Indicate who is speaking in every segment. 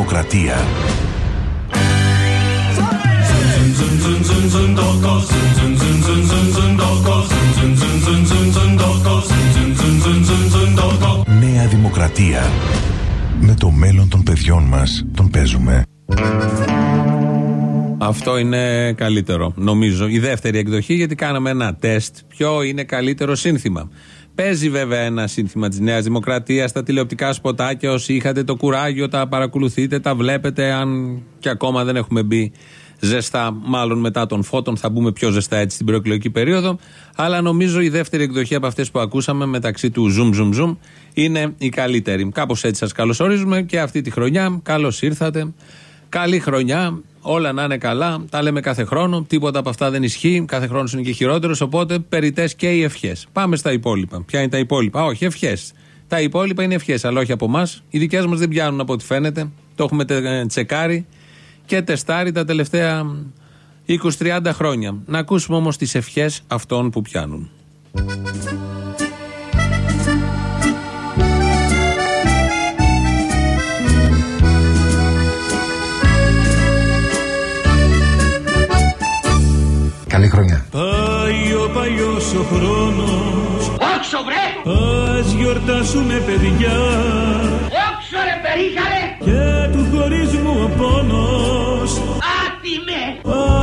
Speaker 1: Δημοκρατία. Νέα Δημοκρατία. Με το μέλλον των παιδιών μας τον παίζουμε.
Speaker 2: Αυτό είναι καλύτερο, νομίζω. Η δεύτερη εκδοχή, γιατί κάναμε ένα τεστ. Ποιο είναι καλύτερο σύνθημα; Παίζει βέβαια ένα σύνθημα της Νέας Δημοκρατίας στα τηλεοπτικά σποτάκια. Όσοι είχατε το κουράγιο, τα παρακολουθείτε, τα βλέπετε. Αν και ακόμα δεν έχουμε μπει ζεστά, μάλλον μετά των φώτων, θα μπούμε πιο ζεστά έτσι στην προεκλογική περίοδο. Αλλά νομίζω η δεύτερη εκδοχή από αυτές που ακούσαμε μεταξύ του Zoom Zoom Zoom είναι η καλύτερη. Κάπως έτσι σας καλωσορίζουμε και αυτή τη χρονιά. Καλώς ήρθατε. Καλή χρονιά. Όλα να είναι καλά. Τα λέμε κάθε χρόνο. Τίποτα από αυτά δεν ισχύει. Κάθε χρόνος είναι και χειρότερος. Οπότε περιτές και οι ευχές. Πάμε στα υπόλοιπα. Ποια είναι τα υπόλοιπα; Όχι, ευχές. Τα υπόλοιπα είναι ευχές, αλλά όχι από εμάς. Οι δικές μας δεν πιάνουν από ό,τι φαίνεται. Το έχουμε τσεκάρει και τεστάρει τα τελευταία 20-30 χρόνια. Να ακούσουμε όμως τις ευχές αυτών που πιάνουν.
Speaker 3: Παλιός ο χρόνος
Speaker 4: Όξο βρε!
Speaker 3: Ας γιορτάσουμε παιδιά
Speaker 4: Όξο ρε περίχαρε!
Speaker 3: Και του χωρισμού ο πόνος
Speaker 4: Άτιμε!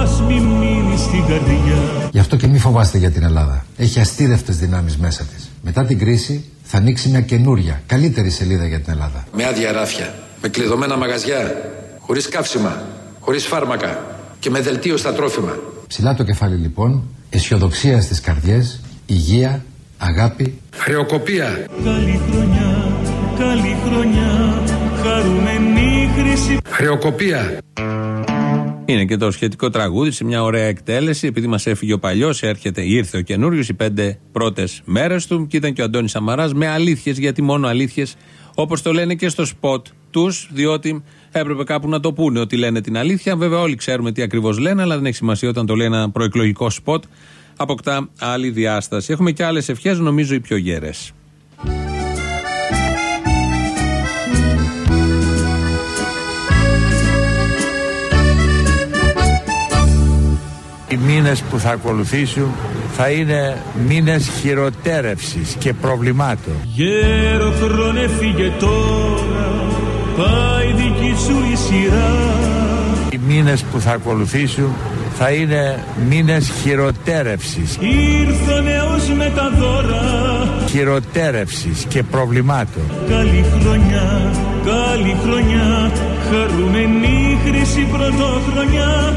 Speaker 3: Ας μη μείνει στην καρδιά
Speaker 5: Γι' αυτό και μη φοβάστε για την Ελλάδα. Έχει αστήρευτες δυνάμεις μέσα της. Μετά την κρίση θα ανοίξει μια καινούρια, καλύτερη σελίδα για την Ελλάδα.
Speaker 6: Με άδεια ράφια, με κλειδωμένα μαγαζιά, χωρίς καύσιμα, χωρίς φάρμακα και με δελτίο στα τρόφιμα.
Speaker 5: Ψηλά το κεφάλι λοιπόν, αισιοδοξία στις καρδιές, υγεία, αγάπη.
Speaker 6: Χρεοκοπία.
Speaker 3: Καλή χρονιά, καλή χρονιά Χαρούμενη χρυσή
Speaker 6: Χρεοκοπία.
Speaker 2: Είναι και το σχετικό τραγούδι σε μια ωραία εκτέλεση. Επειδή μας έφυγε ο παλιός, έρχεται, ήρθε ο καινούριος, οι πέντε πρώτες μέρες του. Και ήταν και ο Αντώνης Σαμαράς με αλήθειες, γιατί μόνο αλήθειες, όπως το λένε και στο σποτ τους, διότι έπρεπε κάπου να το πούνε ότι λένε την αλήθεια. Βέβαια, όλοι ξέρουμε τι ακριβώς λένε, αλλά δεν έχει σημασία όταν το λέει ένα προεκλογικό σποτ. Αποκτά άλλη διάσταση. Έχουμε και άλλες ευχές, νομίζω οι πιο γέρες.
Speaker 7: Οι μήνες που θα ακολουθήσουν θα είναι μήνες χειροτέρευσης και προβλημάτων.
Speaker 3: Γέρο χρόνε φύγε τώρα Πάει δική σου η σειρά.
Speaker 7: Οι μήνες που θα ακολουθήσουν θα είναι μήνες χειροτέρευσης,
Speaker 3: Ήρθε ο νέος με τα δώρα.
Speaker 7: Χειροτέρευσης και προβλημάτων.
Speaker 3: Καλή χρονιά, καλή χρονιά. Χαρούμενη χρυσή πρωτοχρονιά.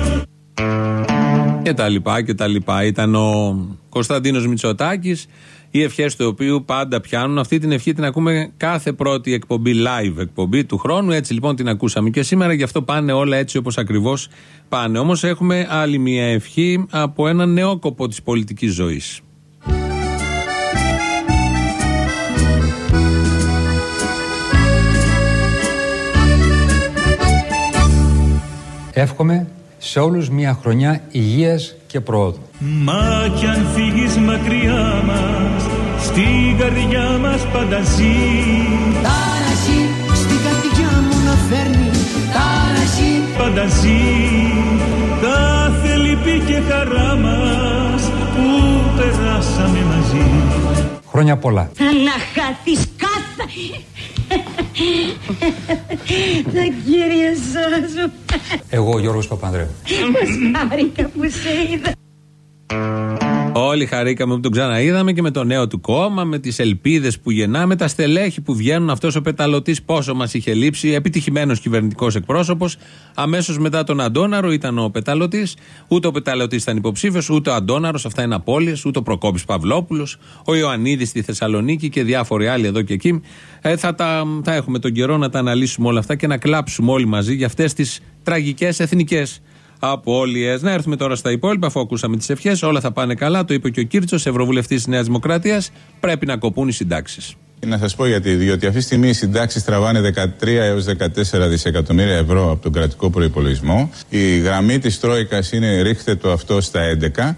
Speaker 2: Και τα λοιπά και τα λοιπά. Ήταν ο Κωνσταντίνος Μητσοτάκης, οι ευχές του οποίου πάντα πιάνουν. Αυτή την ευχή την ακούμε κάθε πρώτη εκπομπή, live εκπομπή του χρόνου. Έτσι λοιπόν την ακούσαμε και σήμερα, γι' αυτό πάνε όλα έτσι όπως ακριβώς πάνε. Όμως έχουμε άλλη μια ευχή από έναν νεόκοπο της πολιτικής ζωής.
Speaker 8: Εύχομαι σε όλους μια χρονιά υγείας και προόδου.
Speaker 3: Μα κι αν φύγεις μακριά μας Στην καρδιά μας πάντα ζει.
Speaker 9: Τάραση στην καρδιά μου να φέρνει. Τάραση
Speaker 3: Πάντα ζει. Κάθε λυπή και χαρά μας Που περάσαμε μαζί.
Speaker 8: Χρόνια πολλά.
Speaker 9: Να χάθεις κάθε Τα κύριε σου
Speaker 8: Εγώ Γιώργος Παπανδρέου.
Speaker 9: Πως χάρηκα που σε είδα
Speaker 2: Όλοι χαρήκαμε που τον ξαναείδαμε και με το νέο του κόμμα, με τις ελπίδες που γεννά, με τα στελέχη που βγαίνουν. Αυτός ο πεταλωτής πόσο μας είχε λείψει. Επιτυχημένος κυβερνητικός εκπρόσωπος. Αμέσως μετά τον Αντόναρο ήταν ο πεταλωτής. Ούτε ο πεταλωτής ήταν υποψήφιος, ούτε ο Αντόναρο, αυτά είναι απώλειες, ούτε ο Προκόπης Παυλόπουλος, ο Ιωαννίδης στη Θεσσαλονίκη και διάφοροι άλλοι εδώ και εκεί. Ε, θα, τα, θα έχουμε τον καιρό να τα αναλύσουμε όλα αυτά και να κλάψουμε όλοι μαζί για αυτές τις τραγικές εθνικές απώλειε. Να έρθουμε τώρα στα υπόλοιπα, αφού ακούσαμε τις ευχές. Όλα θα πάνε καλά. Το είπε και ο Κίρτσο, Ευρωβουλευτής της Νέας Δημοκρατίας. Πρέπει να κοπούν οι συντάξεις.
Speaker 10: Να σας πω γιατί. Διότι αυτή τη στιγμή οι συντάξεις τραβάνε 13 έως 14 δισεκατομμύρια ευρώ από τον κρατικό προπολογισμό. Η γραμμή της Τρόικας είναι ρίχτε το αυτό στα 11.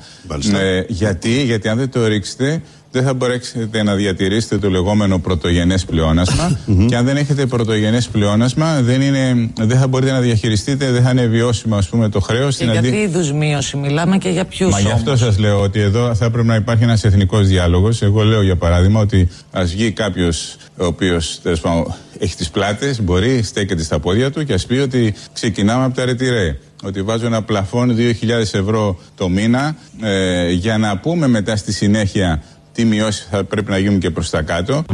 Speaker 10: Ε, γιατί, γιατί αν δεν το ρίξετε, δεν θα μπορέσετε να διατηρήσετε το λεγόμενο πρωτογενές πλεόνασμα. και αν δεν έχετε πρωτογενές πλεόνασμα, δεν, είναι, δεν θα μπορείτε να διαχειριστείτε, δεν θα είναι βιώσιμο ας πούμε, το χρέος.
Speaker 11: Και για τι είδους μείωση μιλάμε και για ποιους.
Speaker 10: Μα γι' αυτό σας λέω ότι εδώ θα πρέπει να υπάρχει ένας εθνικός διάλογος. Εγώ λέω για παράδειγμα ότι ας βγει κάποιος ο οποίος έχει τις πλάτες, μπορεί, στέκεται στα πόδια του και ας πει ότι ξεκινάμε από τα ρετυρέ ότι βάζω ένα πλαφόν 2.000 ευρώ το μήνα ε, για να πούμε μετά στη συνέχεια τι μειώσεις θα πρέπει να γίνουν και προς τα κάτω.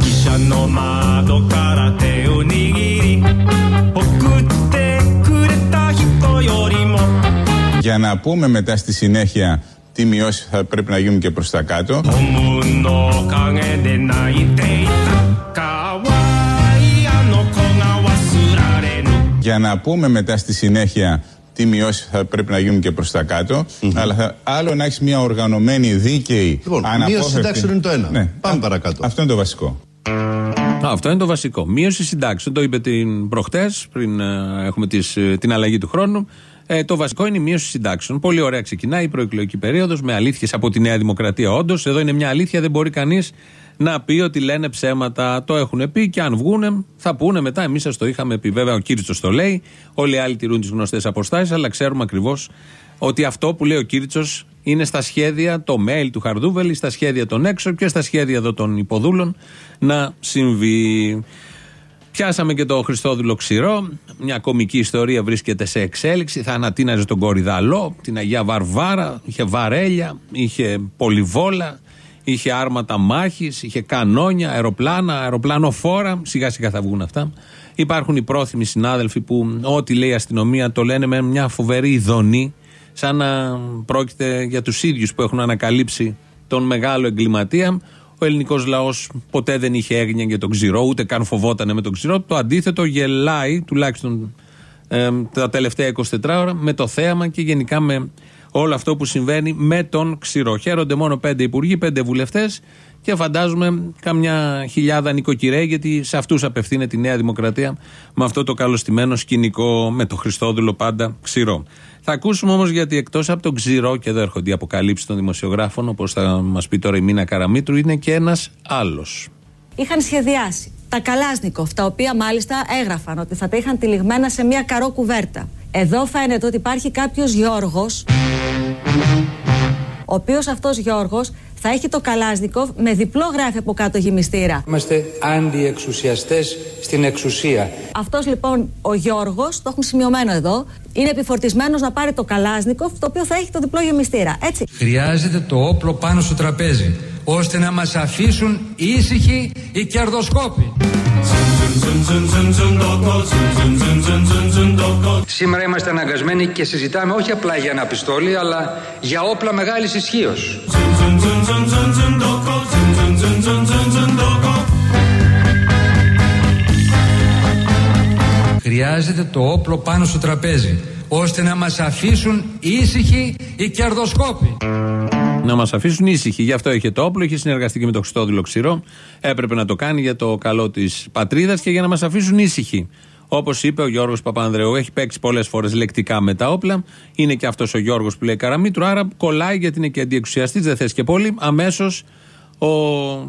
Speaker 10: Για να πούμε μετά στη συνέχεια τι μειώσεις θα πρέπει να γίνουν και προς τα κάτω. Για να πούμε μετά στη συνέχεια τι μειώσεις θα πρέπει να γίνουν και προς τα κάτω. Αλλά θα, άλλο να έχεις μια οργανωμένη, δίκαιη
Speaker 12: λοιπόν,
Speaker 10: αναπόφευκτη.
Speaker 12: Μείωση συντάξεων είναι το ένα.
Speaker 10: Ναι.
Speaker 12: Πάμε παρακάτω.
Speaker 10: Αυτό είναι το βασικό.
Speaker 2: αυτό είναι το βασικό. Μείωση συντάξεων. Το είπε την προχτές, πριν ε, έχουμε τις, ε, την αλλαγή του χρόνου. Ε, το βασικό είναι η μείωση συντάξεων. Πολύ ωραία ξεκινάει η προεκλογική περίοδος με αλήθειες από τη Νέα Δημοκρατία. Όντως, εδώ είναι μια αλήθεια, δεν μπορεί κανείς να πει ότι λένε ψέματα. Το έχουν πει και αν βγούνε θα πούνε μετά. Εμείς σας το είχαμε πει. Βέβαια, ο Κύριτσο το λέει. Όλοι οι άλλοι τηρούν τις γνωστές αποστάσεις, αλλά ξέρουμε ακριβώς ότι αυτό που λέει ο Κύριτσο είναι στα σχέδια, το mail του Χαρδούβελη, στα σχέδια των έξω και στα σχέδια εδώ των υποδούλων να συμβεί. Πιάσαμε και το Χριστόδουλο Ξηρό. Μια κομική ιστορία βρίσκεται σε εξέλιξη. Θα ανατείναζε τον Κορυδαλό, την Αγία Βαρβάρα, είχε βαρέλια, είχε πολυβόλα. Είχε άρματα μάχης, είχε κανόνια, αεροπλάνα, αεροπλάνοφόρα. Σιγά σιγά θα βγουν αυτά. Υπάρχουν οι πρόθυμοι συνάδελφοι που ό,τι λέει η αστυνομία το λένε με μια φοβερή ειδονή, σαν να πρόκειται για τους ίδιους που έχουν ανακαλύψει τον μεγάλο εγκληματία. Ο ελληνικός λαός ποτέ δεν είχε έγνοια για τον ξηρό, ούτε καν φοβότανε με τον ξηρό. Το αντίθετο γελάει, τουλάχιστον ε, τα τελευταία 24 ώρα, με το θέαμα και γενικά με όλο αυτό που συμβαίνει με τον ξηρό. Χαίρονται μόνο πέντε υπουργοί, πέντε βουλευτές και φαντάζομαι καμιά χιλιάδα νοικοκυρέ, γιατί σε αυτούς απευθύνεται η Νέα Δημοκρατία με αυτό το καλωστημένο σκηνικό με το Χριστόδουλο πάντα ξηρό. Θα ακούσουμε όμως γιατί εκτός από τον ξηρό, και εδώ έρχονται οι αποκαλύψεις των δημοσιογράφων, όπως θα μας πει τώρα η Μίνα Καραμίτρου, είναι και ένας άλλος.
Speaker 13: Είχαν σχεδιάσει τα Καλάσνικοφ, τα οποία μάλιστα έγραφαν ότι θα τα είχαν τυλιγμένα σε μια καρό κουβέρτα. Εδώ φαίνεται ότι υπάρχει κάποιος Γιώργος ο οποίος αυτός Γιώργος θα έχει το Καλάσνικοφ με διπλό γράφει από κάτω γυμιστήρα.
Speaker 14: Είμαστε αντιεξουσιαστές στην εξουσία.
Speaker 13: Αυτός λοιπόν ο Γιώργος, το έχουν σημειωμένο εδώ, είναι επιφορτισμένος να πάρει το Καλάσνικοφ, το οποίο θα έχει το διπλό γεμιστήρα, έτσι.
Speaker 8: Χρειάζεται το όπλο πάνω στο τραπέζι, ώστε να μας αφήσουν ήσυχοι οι κερδοσκόποι.
Speaker 14: Σήμερα είμαστε αναγκασμένοι και συζητάμε όχι απλά για ένα πιστόλι, αλλά για όπλα μεγάλης ισχύως.
Speaker 8: Χρειάζεται το όπλο πάνω στο τραπέζι, ώστε να μας αφήσουν ήσυχοι οι κερδοσκόποι.
Speaker 2: Να μας αφήσουν ήσυχοι. Γι' αυτό είχε το όπλο, είχε συνεργαστεί και με το Χριστόδουλο Ξηρό. Έπρεπε να το κάνει για το καλό της πατρίδας και για να μας αφήσουν ήσυχοι. Όπως είπε ο Γιώργος Παπανδρεού, έχει παίξει πολλές φορές λεκτικά με τα όπλα. Είναι και αυτός ο Γιώργος που λέει Καραμίτρου, άρα κολλάει γιατί είναι και αντιεξουσιαστής, δεν θες και πολύ. Αμέσως ο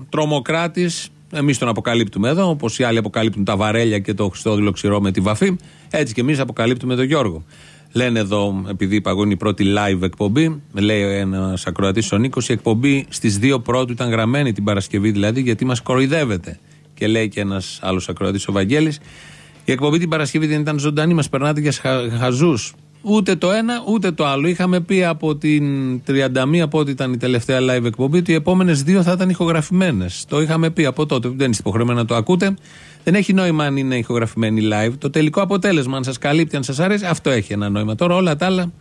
Speaker 2: τρομοκράτης, εμείς τον αποκαλύπτουμε εδώ, όπως οι άλλοι αποκαλύπτουν τα βαρέλια και το Χριστόδουλο Ξηρό με τη βαφή, έτσι και εμείς αποκαλύπτουμε τον Γιώργο. Λένε εδώ, επειδή είπα η πρώτη live εκπομπή, λέει ένας ακροατής ο Νίκος, η εκπομπή στις 2 πρώτου ήταν γραμμένη την Παρασκευή δηλαδή, γιατί μας κοροϊδεύετε. Και λέει και ένας άλλος ακροατής, ο Βαγγέλης, η εκπομπή την Παρασκευή δεν ήταν ζωντανή, μας περνάτε για χαζούς. Ούτε το ένα ούτε το άλλο. Είχαμε πει από την 31 πότε ήταν η τελευταία live εκπομπή ότι οι επόμενες δύο θα ήταν ηχογραφημένες. Το είχαμε πει από τότε. Δεν είστε υποχρεωμένοι να το ακούτε. Δεν έχει νόημα αν είναι ηχογραφημένη live. Το τελικό αποτέλεσμα, αν σας καλύπτει, αν σας αρέσει, αυτό έχει ένα νόημα. Τώρα όλα τα άλλα,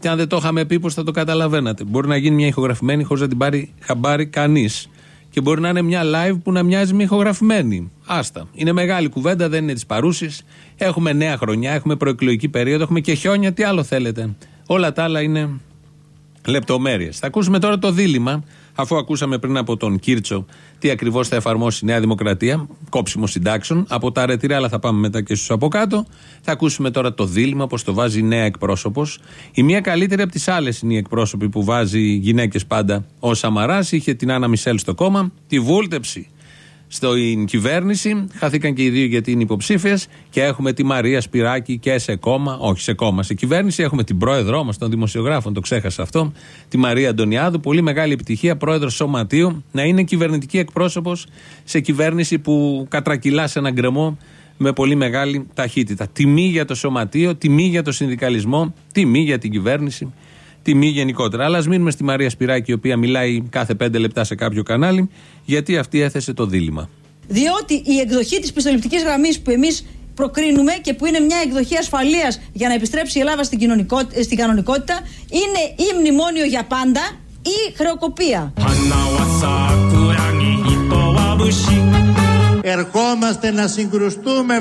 Speaker 2: και αν δεν το είχαμε πει, πώς θα το καταλαβαίνατε. Μπορεί να γίνει μια ηχογραφημένη χωρίς να την πάρει χαμπάρι κανείς. Και μπορεί να είναι μια live που να μοιάζει με ηχογραφημένη. Άστα. Είναι μεγάλη κουβέντα, δεν είναι της παρούσης. Έχουμε νέα χρονιά, έχουμε προεκλογική περίοδο, έχουμε και χιόνια. Τι άλλο θέλετε. Όλα τα άλλα είναι λεπτομέρειες. Θα ακούσουμε τώρα το δίλημα, αφού ακούσαμε πριν από τον Κίρτσο τι ακριβώς θα εφαρμόσει η Νέα Δημοκρατία, κόψιμο συντάξεων. Από τα αρετήρια, αλλά θα πάμε μετά και στους από κάτω. Θα ακούσουμε τώρα το δίλημα, πώς το βάζει η νέα εκπρόσωπος. Η μία καλύτερη από τις άλλες είναι η εκπρόσωπη που βάζει γυναίκες πάντα. Ο Σαμαράς είχε την Άννα Μισελ στο κόμμα, τη βούλτεψη στην κυβέρνηση. Χαθήκαν και οι δύο γιατί είναι υποψήφιες. Και έχουμε τη Μαρία Σπυράκη και σε κόμμα, όχι σε κόμμα, σε κυβέρνηση. Έχουμε την πρόεδρό μας των δημοσιογράφων, το ξέχασα αυτό, τη Μαρία Αντωνιάδου. Πολύ μεγάλη επιτυχία, πρόεδρος Σωματείου, να είναι κυβερνητική εκπρόσωπος σε κυβέρνηση που κατρακυλά σε έναν γκρεμό με πολύ μεγάλη ταχύτητα. Τιμή για το σωματείο, τιμή για το συνδικαλισμό, τιμή για την κυβέρνηση τιμή γενικότερα. Αλλά ας μείνουμε στη Μαρία Σπυράκη, η οποία μιλάει κάθε πέντε λεπτά σε κάποιο κανάλι, γιατί αυτή έθεσε το δίλημα.
Speaker 12: Διότι η εκδοχή της πιστοληπτικής γραμμής που εμείς προκρίνουμε και που είναι μια εκδοχή ασφαλείας για να επιστρέψει η Ελλάδα στην, στην κανονικότητα είναι ή μνημόνιο για πάντα ή χρεοκοπία.
Speaker 15: Ερχόμαστε να συγκρουστούμε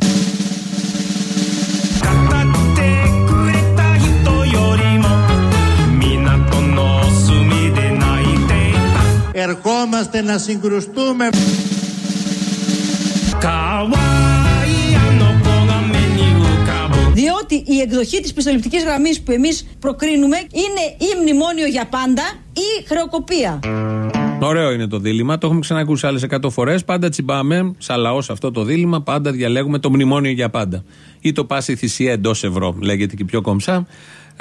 Speaker 15: Ερχόμαστε να συγκρουστούμε
Speaker 12: διότι η εκδοχή της πιστοληπτικής γραμμής που εμείς προκρίνουμε είναι ή μνημόνιο για πάντα ή χρεοκοπία.
Speaker 2: Ωραίο είναι το δίλημα. Το έχουμε ξανακούσει άλλες 100 φορές. Πάντα τσιμπάμε, σαν λαός αυτό το δίλημα, πάντα διαλέγουμε το μνημόνιο για πάντα. Ή το πάση θυσία εντός ευρώ, λέγεται και πιο κομψά.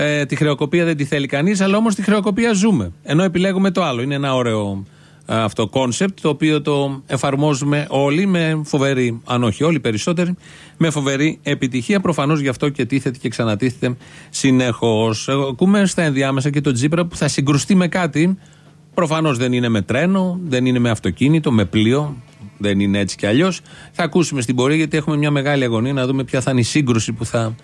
Speaker 2: Ε, τη χρεοκοπία δεν τη θέλει κανείς, αλλά όμως τη χρεοκοπία ζούμε. Ενώ επιλέγουμε το άλλο. Είναι ένα ωραίο ε, αυτό concept το οποίο το εφαρμόζουμε όλοι με φοβερή, αν όχι όλοι περισσότεροι, με φοβερή επιτυχία. Προφανώς γι' αυτό και τίθεται και ξανατίθεται συνεχώς. Ακούμε στα ενδιάμεσα και τον Τσίπρα που θα συγκρουστεί με κάτι. Προφανώς δεν είναι με τρένο, δεν είναι με αυτοκίνητο, με πλοίο. Δεν είναι έτσι κι αλλιώς. Θα ακούσουμε στην πορεία γιατί έχουμε μια μεγάλη αγωνία να δούμε ποια θα είναι η σύγκρουση που θα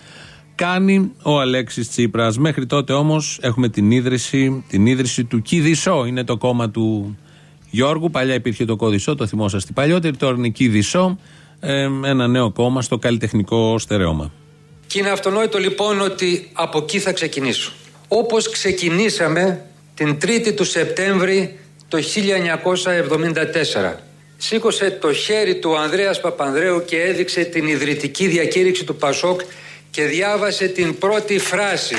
Speaker 2: κάνει ο Αλέξης Τσίπρας. Μέχρι τότε όμως έχουμε την ίδρυση, την ίδρυση του ΚΙΔΗΣΟ. Είναι το κόμμα του Γιώργου. Παλιά υπήρχε το Κωδισό, το θυμόσαστε παλιότερη. Τώρα είναι Κιδισό. Ε, ένα νέο κόμμα στο καλλιτεχνικό στερεώμα.
Speaker 14: Και είναι αυτονόητο λοιπόν ότι από εκεί θα ξεκινήσω. Όπως ξεκινήσαμε την 3η του Σεπτέμβρη το 1974. Σήκωσε το χέρι του Ανδρέας Παπανδρέου και έδειξε την ιδρυτική διακήρυξη του Πασόκ και διάβασε την πρώτη φράση.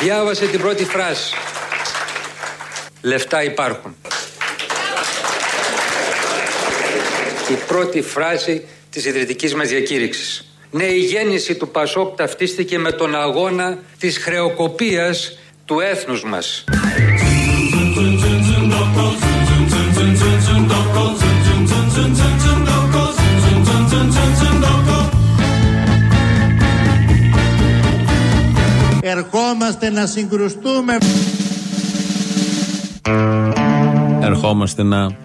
Speaker 14: Διάβασε την πρώτη φράση. Λεφτά υπάρχουν. Η πρώτη φράση της ιδρυτικής μας διακήρυξης. Ναι, η γέννηση του Πασόκ ταυτίστηκε με τον αγώνα της χρεοκοπίας του έθνους μας.
Speaker 15: Ερχόμαστε να συγκρουστούμε
Speaker 2: Ερχόμαστε να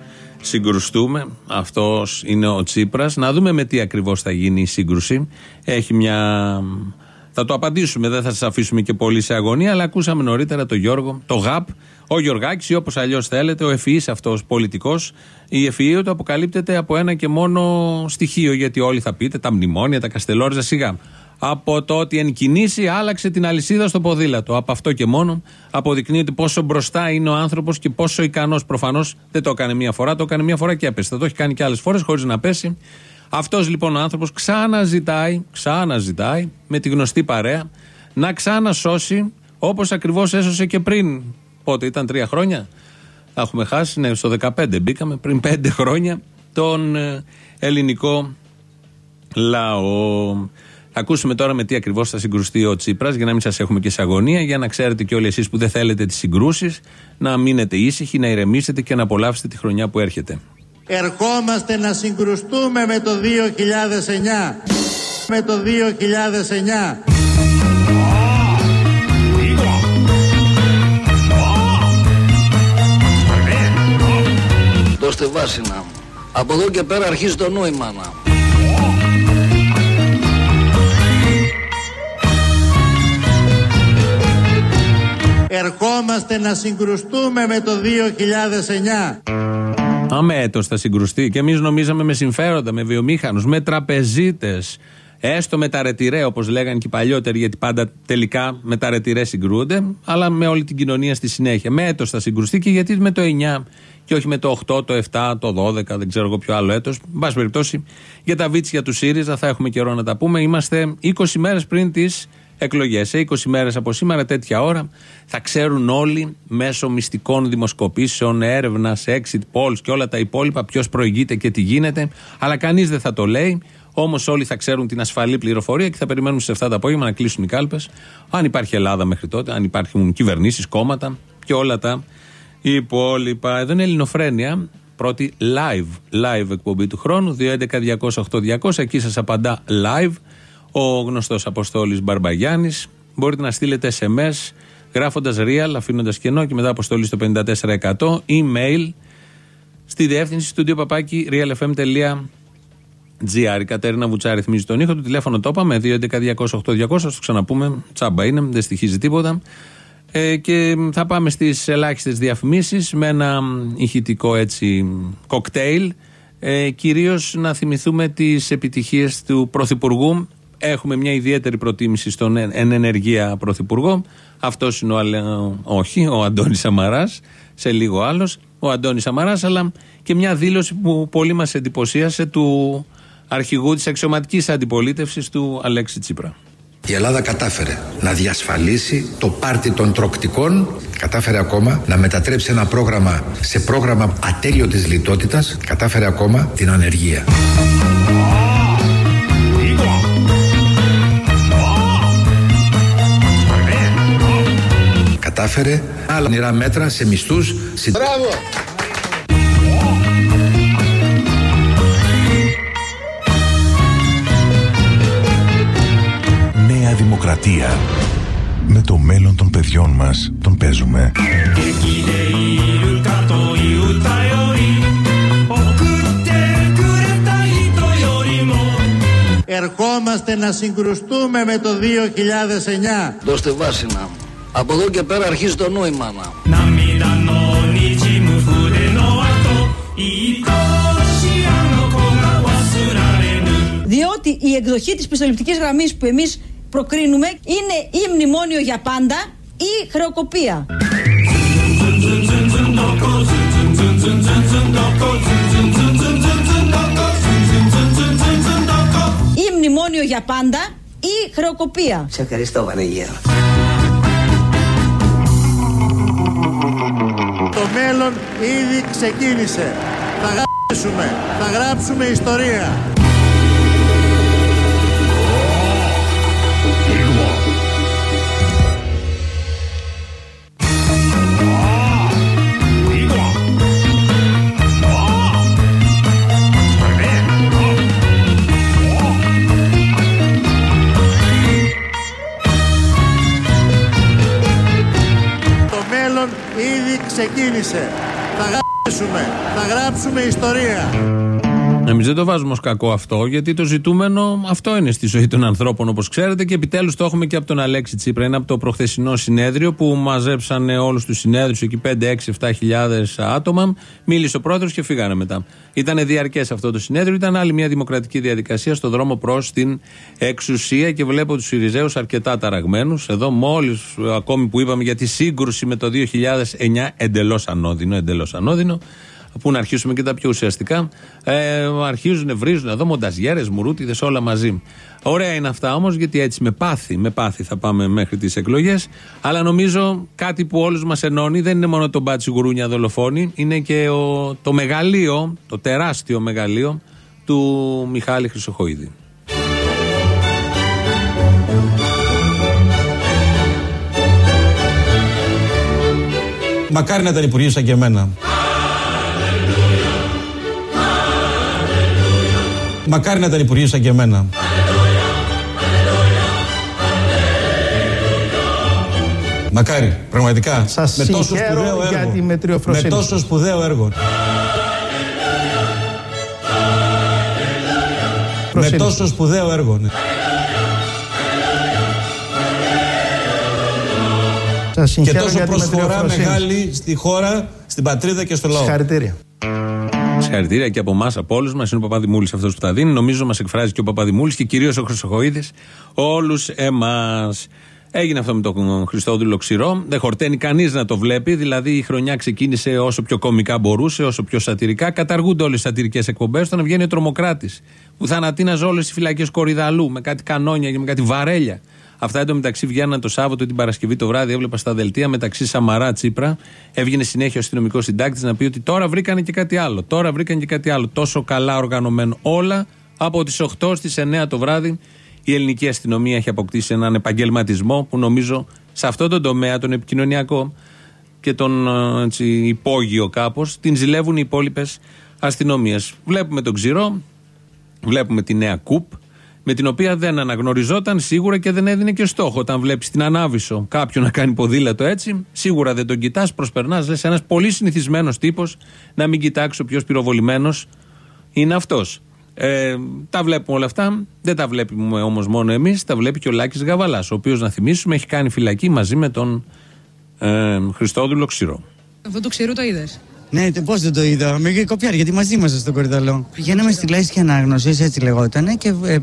Speaker 2: συγκρουστούμε. Αυτός είναι ο Τσίπρας. Να δούμε με τι ακριβώς θα γίνει η σύγκρουση. Έχει μια. Θα το απαντήσουμε, δεν θα σας αφήσουμε και πολύ σε αγωνία, αλλά ακούσαμε νωρίτερα τον Γιώργο, το ΓΑΠ, ο Γιωργάκης, ή όπως αλλιώς θέλετε, ο ευφυή αυτός πολιτικός. Η ευφυή του αποκαλύπτεται από ένα και μόνο στοιχείο, γιατί όλοι θα πείτε τα μνημόνια, τα καστελόριζα, σιγά από το ότι εν κινήσει άλλαξε την αλυσίδα στο ποδήλατο. Από αυτό και μόνο αποδεικνύεται πόσο μπροστά είναι ο άνθρωπος και πόσο ικανός. Προφανώς δεν το έκανε μία φορά, το έκανε μία φορά και έπεσε. Θα το έχει κάνει και άλλες φορές χωρίς να πέσει. Αυτός λοιπόν ο άνθρωπος ξαναζητάει, ξαναζητάει με τη γνωστή παρέα να ξανασώσει όπως ακριβώς έσωσε και πριν. Πότε ήταν, τρία χρόνια. Θα έχουμε χάσει, ναι, στο 15 μπήκαμε, πριν πέντε χρόνια, τον ε, ελληνικό λαό. Θα ακούσουμε τώρα με τι ακριβώς θα συγκρουστεί ο Τσίπρας, για να μην σας έχουμε και σε αγωνία, για να ξέρετε και όλοι εσείς που δεν θέλετε τις συγκρούσεις, να μείνετε ήσυχοι, να ηρεμήσετε και να απολαύσετε τη χρονιά που έρχεται.
Speaker 15: Ερχόμαστε να συγκρουστούμε με το 2009. Με το 2009.
Speaker 16: Δώστε βάση να Από εδώ και πέρα αρχίζει το νόημα να
Speaker 15: Ερχόμαστε να συγκρουστούμε με το 2009.
Speaker 2: Αμέτω θα συγκρουστεί. Και εμείς νομίζαμε με συμφέροντα, με βιομήχανους, με τραπεζίτες. Έστω με τα ρετυρέ, όπως λέγανε και οι παλιότεροι, γιατί πάντα τελικά με τα ρετυρέ συγκρούονται, αλλά με όλη την κοινωνία στη συνέχεια. Με έτος θα συγκρουστεί και γιατί με το 9 και όχι με το 8, το 7, το 12, δεν ξέρω εγώ ποιο άλλο έτος. Εν πάση περιπτώσει, για τα βίτσια του ΣΥΡΙΖΑ θα έχουμε καιρό να τα πούμε. Είμαστε 20 μέρες πριν τις εκλογές. Σε 20 μέρες από σήμερα, τέτοια ώρα, θα ξέρουν όλοι μέσω μυστικών δημοσκοπήσεων, έρευνας, exit polls και όλα τα υπόλοιπα ποιος προηγείται και τι γίνεται. Αλλά κανείς δεν θα το λέει. Όμως όλοι θα ξέρουν την ασφαλή πληροφορία και θα περιμένουμε σε 7 το απόγευμα να κλείσουν οι κάλπες. Αν υπάρχει Ελλάδα μέχρι τότε, αν υπάρχουν κυβερνήσεις, κόμματα και όλα τα υπόλοιπα. Εδώ είναι Ελληνοφρένια. Πρώτη live, live εκπομπή του χρόνου. 211-200-8200. Εκεί σας απαντά live ο γνωστός Αποστόλης Μπαρμπαγιάννης. Μπορείτε να στείλετε SMS γράφοντας real, αφήνοντας κενό και μετά αποστολή στο 54%. Email στη διεύθυνση του παπάκι realfm.gr. Η Κατέρινα Βουτσά ρυθμίζει τον ήχο του. Τηλέφωνο το είπαμε. 211-200-8200. το ξαναπούμε. Τσάμπα είναι, δεν στοιχίζει τίποτα. Ε, και θα πάμε στις ελάχιστες διαφημίσεις με ένα ηχητικό έτσι κοκτέιλ. Ε, Κυρίως να θυμηθούμε τις επιτυχίες του Πρωθυπουργού έχουμε μια ιδιαίτερη προτίμηση στον εν ενεργεία πρωθυπουργό. Αυτός είναι ο, αλε... όχι, ο Αντώνης Σαμαράς, σε λίγο άλλος. Ο Αντώνης Σαμαράς, αλλά και μια δήλωση που πολύ μας εντυπωσίασε του αρχηγού της αξιωματικής αντιπολίτευσης του Αλέξη Τσίπρα.
Speaker 6: Η Ελλάδα κατάφερε να διασφαλίσει το πάρτι των τροκτικών, κατάφερε ακόμα να μετατρέψει ένα πρόγραμμα σε πρόγραμμα ατέλειωτης λιτότητας, κατάφερε ακόμα την ανεργία. Κατάφερε άλλα νηρά μέτρα σε μισθούς Μπράβο!
Speaker 1: Νέα Δημοκρατία. Με το μέλλον των παιδιών μας τον παίζουμε.
Speaker 15: Ερχόμαστε να συγκρουστούμε με το 2009.
Speaker 16: Δώστε βάση να μου. Από εδώ και πέρα αρχίζει το νόημα να.
Speaker 12: Διότι η εκδοχή της πιστοληπτικής γραμμής που εμείς προκρίνουμε είναι ή μνημόνιο για πάντα ή χρεοκοπία. Ή μνημόνιο για πάντα ή χρεοκοπία.
Speaker 17: Σε ευχαριστώ Βανεγέρο.
Speaker 15: Μέλλον ήδη ξεκίνησε. Θα γράψουμε, θα γράψουμε ιστορία. Ξεκίνησε. Θα γράψουμε, θα γράψουμε ιστορία.
Speaker 2: Εμείς δεν το βάζουμε ως κακό αυτό, γιατί το ζητούμενο αυτό είναι στη ζωή των ανθρώπων, όπως ξέρετε, και επιτέλους το έχουμε και από τον Αλέξη Τσίπρα. Είναι από το προχθεσινό συνέδριο που μαζέψανε όλους τους συνέδριους, εκεί 5, 6, 7 χιλιάδες άτομα. Μίλησε ο πρόεδρος και φύγανε μετά. Ήταν διαρκές αυτό το συνέδριο, ήταν άλλη μια δημοκρατική διαδικασία στο δρόμο προς την εξουσία και βλέπω τους Ιριζέους αρκετά ταραγμένους. Εδώ, μόλις ακόμη που είπαμε για τη σύγκρουση με το 2009, εντελώς ανώδυνο, εντελώς ανώδυνο που να αρχίσουμε και τα πιο ουσιαστικά. Ε, αρχίζουν, βρίζουν εδώ μονταζιέρες, μουρούτιδες, όλα μαζί. Ωραία είναι αυτά όμως, γιατί έτσι με πάθη, με πάθη θα πάμε μέχρι τις εκλογές. Αλλά νομίζω κάτι που όλους μας ενώνει δεν είναι μόνο το μπάτσι γουρούνια δολοφόνη, είναι και ο, το μεγαλείο, το τεράστιο μεγαλείο του Μιχάλη Χρυσοχοίδη.
Speaker 18: Μακάρι να ήταν υπουργείο σαν και εμένα. Μακάρι να ήταν υπουργείο σαν και εμένα. Μακάρι, πραγματικά.
Speaker 19: Σας
Speaker 18: με τόσο
Speaker 19: συγχαίρω
Speaker 18: σπουδαίο
Speaker 19: για
Speaker 18: έργο.
Speaker 19: τη μετριοφροσύνη
Speaker 18: με τόσο σπουδαίο έργο. με
Speaker 19: Προσύνη.
Speaker 18: τόσο σπουδαίο έργο. ναι.
Speaker 19: Σας
Speaker 18: Και
Speaker 19: συγχαίρω
Speaker 18: τόσο
Speaker 19: για τη
Speaker 18: προσφορά
Speaker 19: μετριοφροσύνη.
Speaker 18: μεγάλη στη χώρα, στην πατρίδα και στο λαό.
Speaker 19: Συγχαρητήρια.
Speaker 2: Συγχαρητήρια και από εμάς, από όλους μας. Είναι ο Παπαδημούλης αυτός που τα δίνει. Νομίζω μας εκφράζει και ο Παπαδημούλης και κυρίως ο Χρυσοχοίδης. Όλους εμάς. Έγινε αυτό με τον Χριστόδουλο Ξηρό. Δεν χορταίνει κανείς να το βλέπει. Δηλαδή η χρονιά ξεκίνησε όσο πιο κομικά μπορούσε, όσο πιο σατυρικά. Καταργούνται όλες οι σατυρικές εκπομπές. Όταν βγαίνει ο τρομοκράτης που θανατίναζε όλες τις φυλακές Κορυδαλού με κάτι κανόνια και με κάτι βαρέλια. Αυτά εντωμεταξύ βγαίναν το Σάββατο την Παρασκευή το βράδυ. Έβλεπα στα δελτία μεταξύ Σαμαρά Τσίπρα. Έβγαινε συνέχεια ο αστυνομικός συντάκτης να πει ότι τώρα βρήκανε και κάτι άλλο. Τώρα βρήκανε και κάτι άλλο. Τόσο καλά οργανωμένο όλα από τις 8 στις 9 το βράδυ η ελληνική αστυνομία έχει αποκτήσει έναν επαγγελματισμό που νομίζω σε αυτό τον τομέα, τον επικοινωνιακό και τον ε, έτσι, υπόγειο κάπως, την ζηλεύουν οι υπόλοιπες αστυνομίες. Βλέπουμε τον Ξηρό, βλέπουμε τη νέα ΚΟΥΠ, με την οποία δεν αναγνωριζόταν σίγουρα και δεν έδινε και στόχο. Όταν βλέπεις την Ανάβησο κάποιον να κάνει ποδήλατο έτσι, σίγουρα δεν τον κοιτάς, προσπερνάς, λες ένας πολύ συνηθισμένος τύπος να μην κοιτάξει ο πιο πυροβολημένος είναι αυτός. Ε, τα βλέπουμε όλα αυτά. Δεν τα βλέπουμε όμως μόνο εμείς, τα βλέπει και ο Λάκης Γαβαλάς, ο οποίος να θυμίσουμε έχει κάνει φυλακή μαζί με τον ε, Χριστόδουλο Ξηρό.
Speaker 17: Αυτό το ξέρω το είδες.
Speaker 19: Ναι, πώς δεν το είδα. Με κοπιάρι, γιατί μαζί ήμασταν στον κορυδαλό. Πηγαίναμε στη λέσχη ανάγνωση, έτσι λεγόταν, και ε,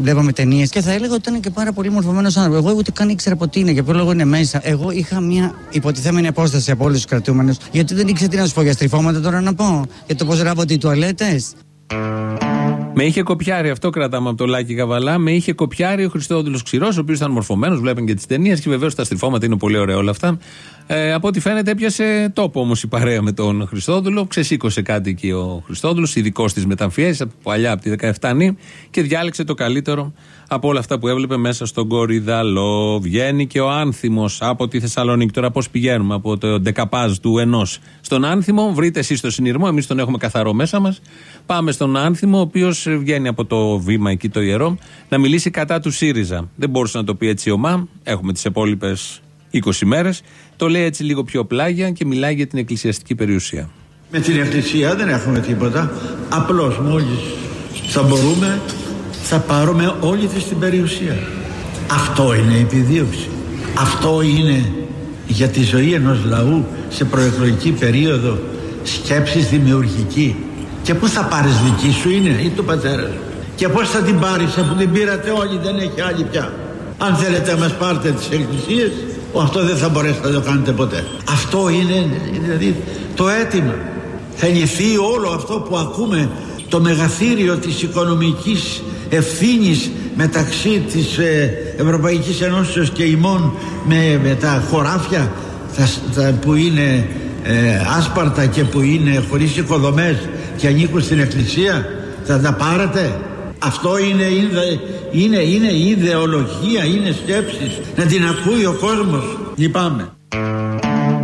Speaker 19: βλέπαμε ταινίες. Και θα έλεγα ότι ήταν και πάρα πολύ μορφωμένος άνθρωπος. Εγώ ούτε καν ήξερα από τι είναι και ποιο λόγο είναι μέσα. Εγώ είχα μια υποτιθέμενη απόσταση από όλους τους κρατούμενους, γιατί δεν ήξερα τι να σου πω για στριφώματα τώρα να πω. Για το πώς ράβονται οι τουαλέτες.
Speaker 2: Με είχε κοπιάρει, αυτό κρατάμε από το Λάκη Καβαλά. Με είχε κοπιάρει ο Χριστόδουλος Ξηρός, ο οποίος ήταν μορφωμένος, βλέπουν και τις ταινίες και βεβαίως τα στριφώματα είναι πολύ ωραία όλα αυτά. Ε, από ό,τι φαίνεται έπιασε τόπο όμως η παρέα με τον Χριστόδουλο. Ξεσήκωσε κάτι εκεί ο Χριστόδουλος, ειδικός της μεταμφιέση, από παλιά από τη 17 και διάλεξε το καλύτερο από όλα αυτά που έβλεπε μέσα στον Κορυδαλό. Βγαίνει και ο άνθιμος από τη Θεσσαλονίκη. Τώρα πώς πηγαίνουμε από το ντεκαπάζ του ενός στον άνθιμο. Βρείτε εσείς το συνειρμό, εμείς τον έχουμε καθαρό μέσα μας. Πάμε στον άνθιμο, ο οποίος βγαίνει από το βήμα εκεί το ιερό, να μιλήσει κατά του ΣΥΡΙΖΑ. Δεν μπορούσε να το πει έτσι ομά. Έχουμε τις υπόλοιπε 20 μέρες. Το λέει έτσι λίγο πιο πλάγια και μιλάει για την εκκλησιαστική περιουσία.
Speaker 20: Με την εκκλησία δεν έχουμε τίποτα. Απλώς μόλις θα μπορούμε θα πάρουμε όλη της την περιουσία. Αυτό είναι η επιδίωξη. Αυτό είναι για τη ζωή ενός λαού σε προεκλογική περίοδο σκέψης δημιουργική. Και πού θα πάρεις δική σου είναι ή του πατέρα σου; Και πώς θα την πάρεις που την πήρατε όλοι δεν έχει άλλη πια. Αν θέλετε να μας πάρετε τις εκκλησίες αυτό δεν θα μπορέσετε να το κάνετε ποτέ. Αυτό είναι δηλαδή το αίτημα. Θα λυθεί όλο αυτό που ακούμε το μεγαθύριο της οικονομικής ευθύνης μεταξύ της ε, Ευρωπαϊκής Ενώσεως και ημών με, με τα χωράφια τα, που είναι ε, άσπαρτα και που είναι χωρίς οικοδομές και ανήκουν στην εκκλησία θα τα πάρετε αυτό είναι, είναι, είναι, είναι ιδεολογία, είναι σκέψεις να την ακούει ο κόσμος λυπάμαι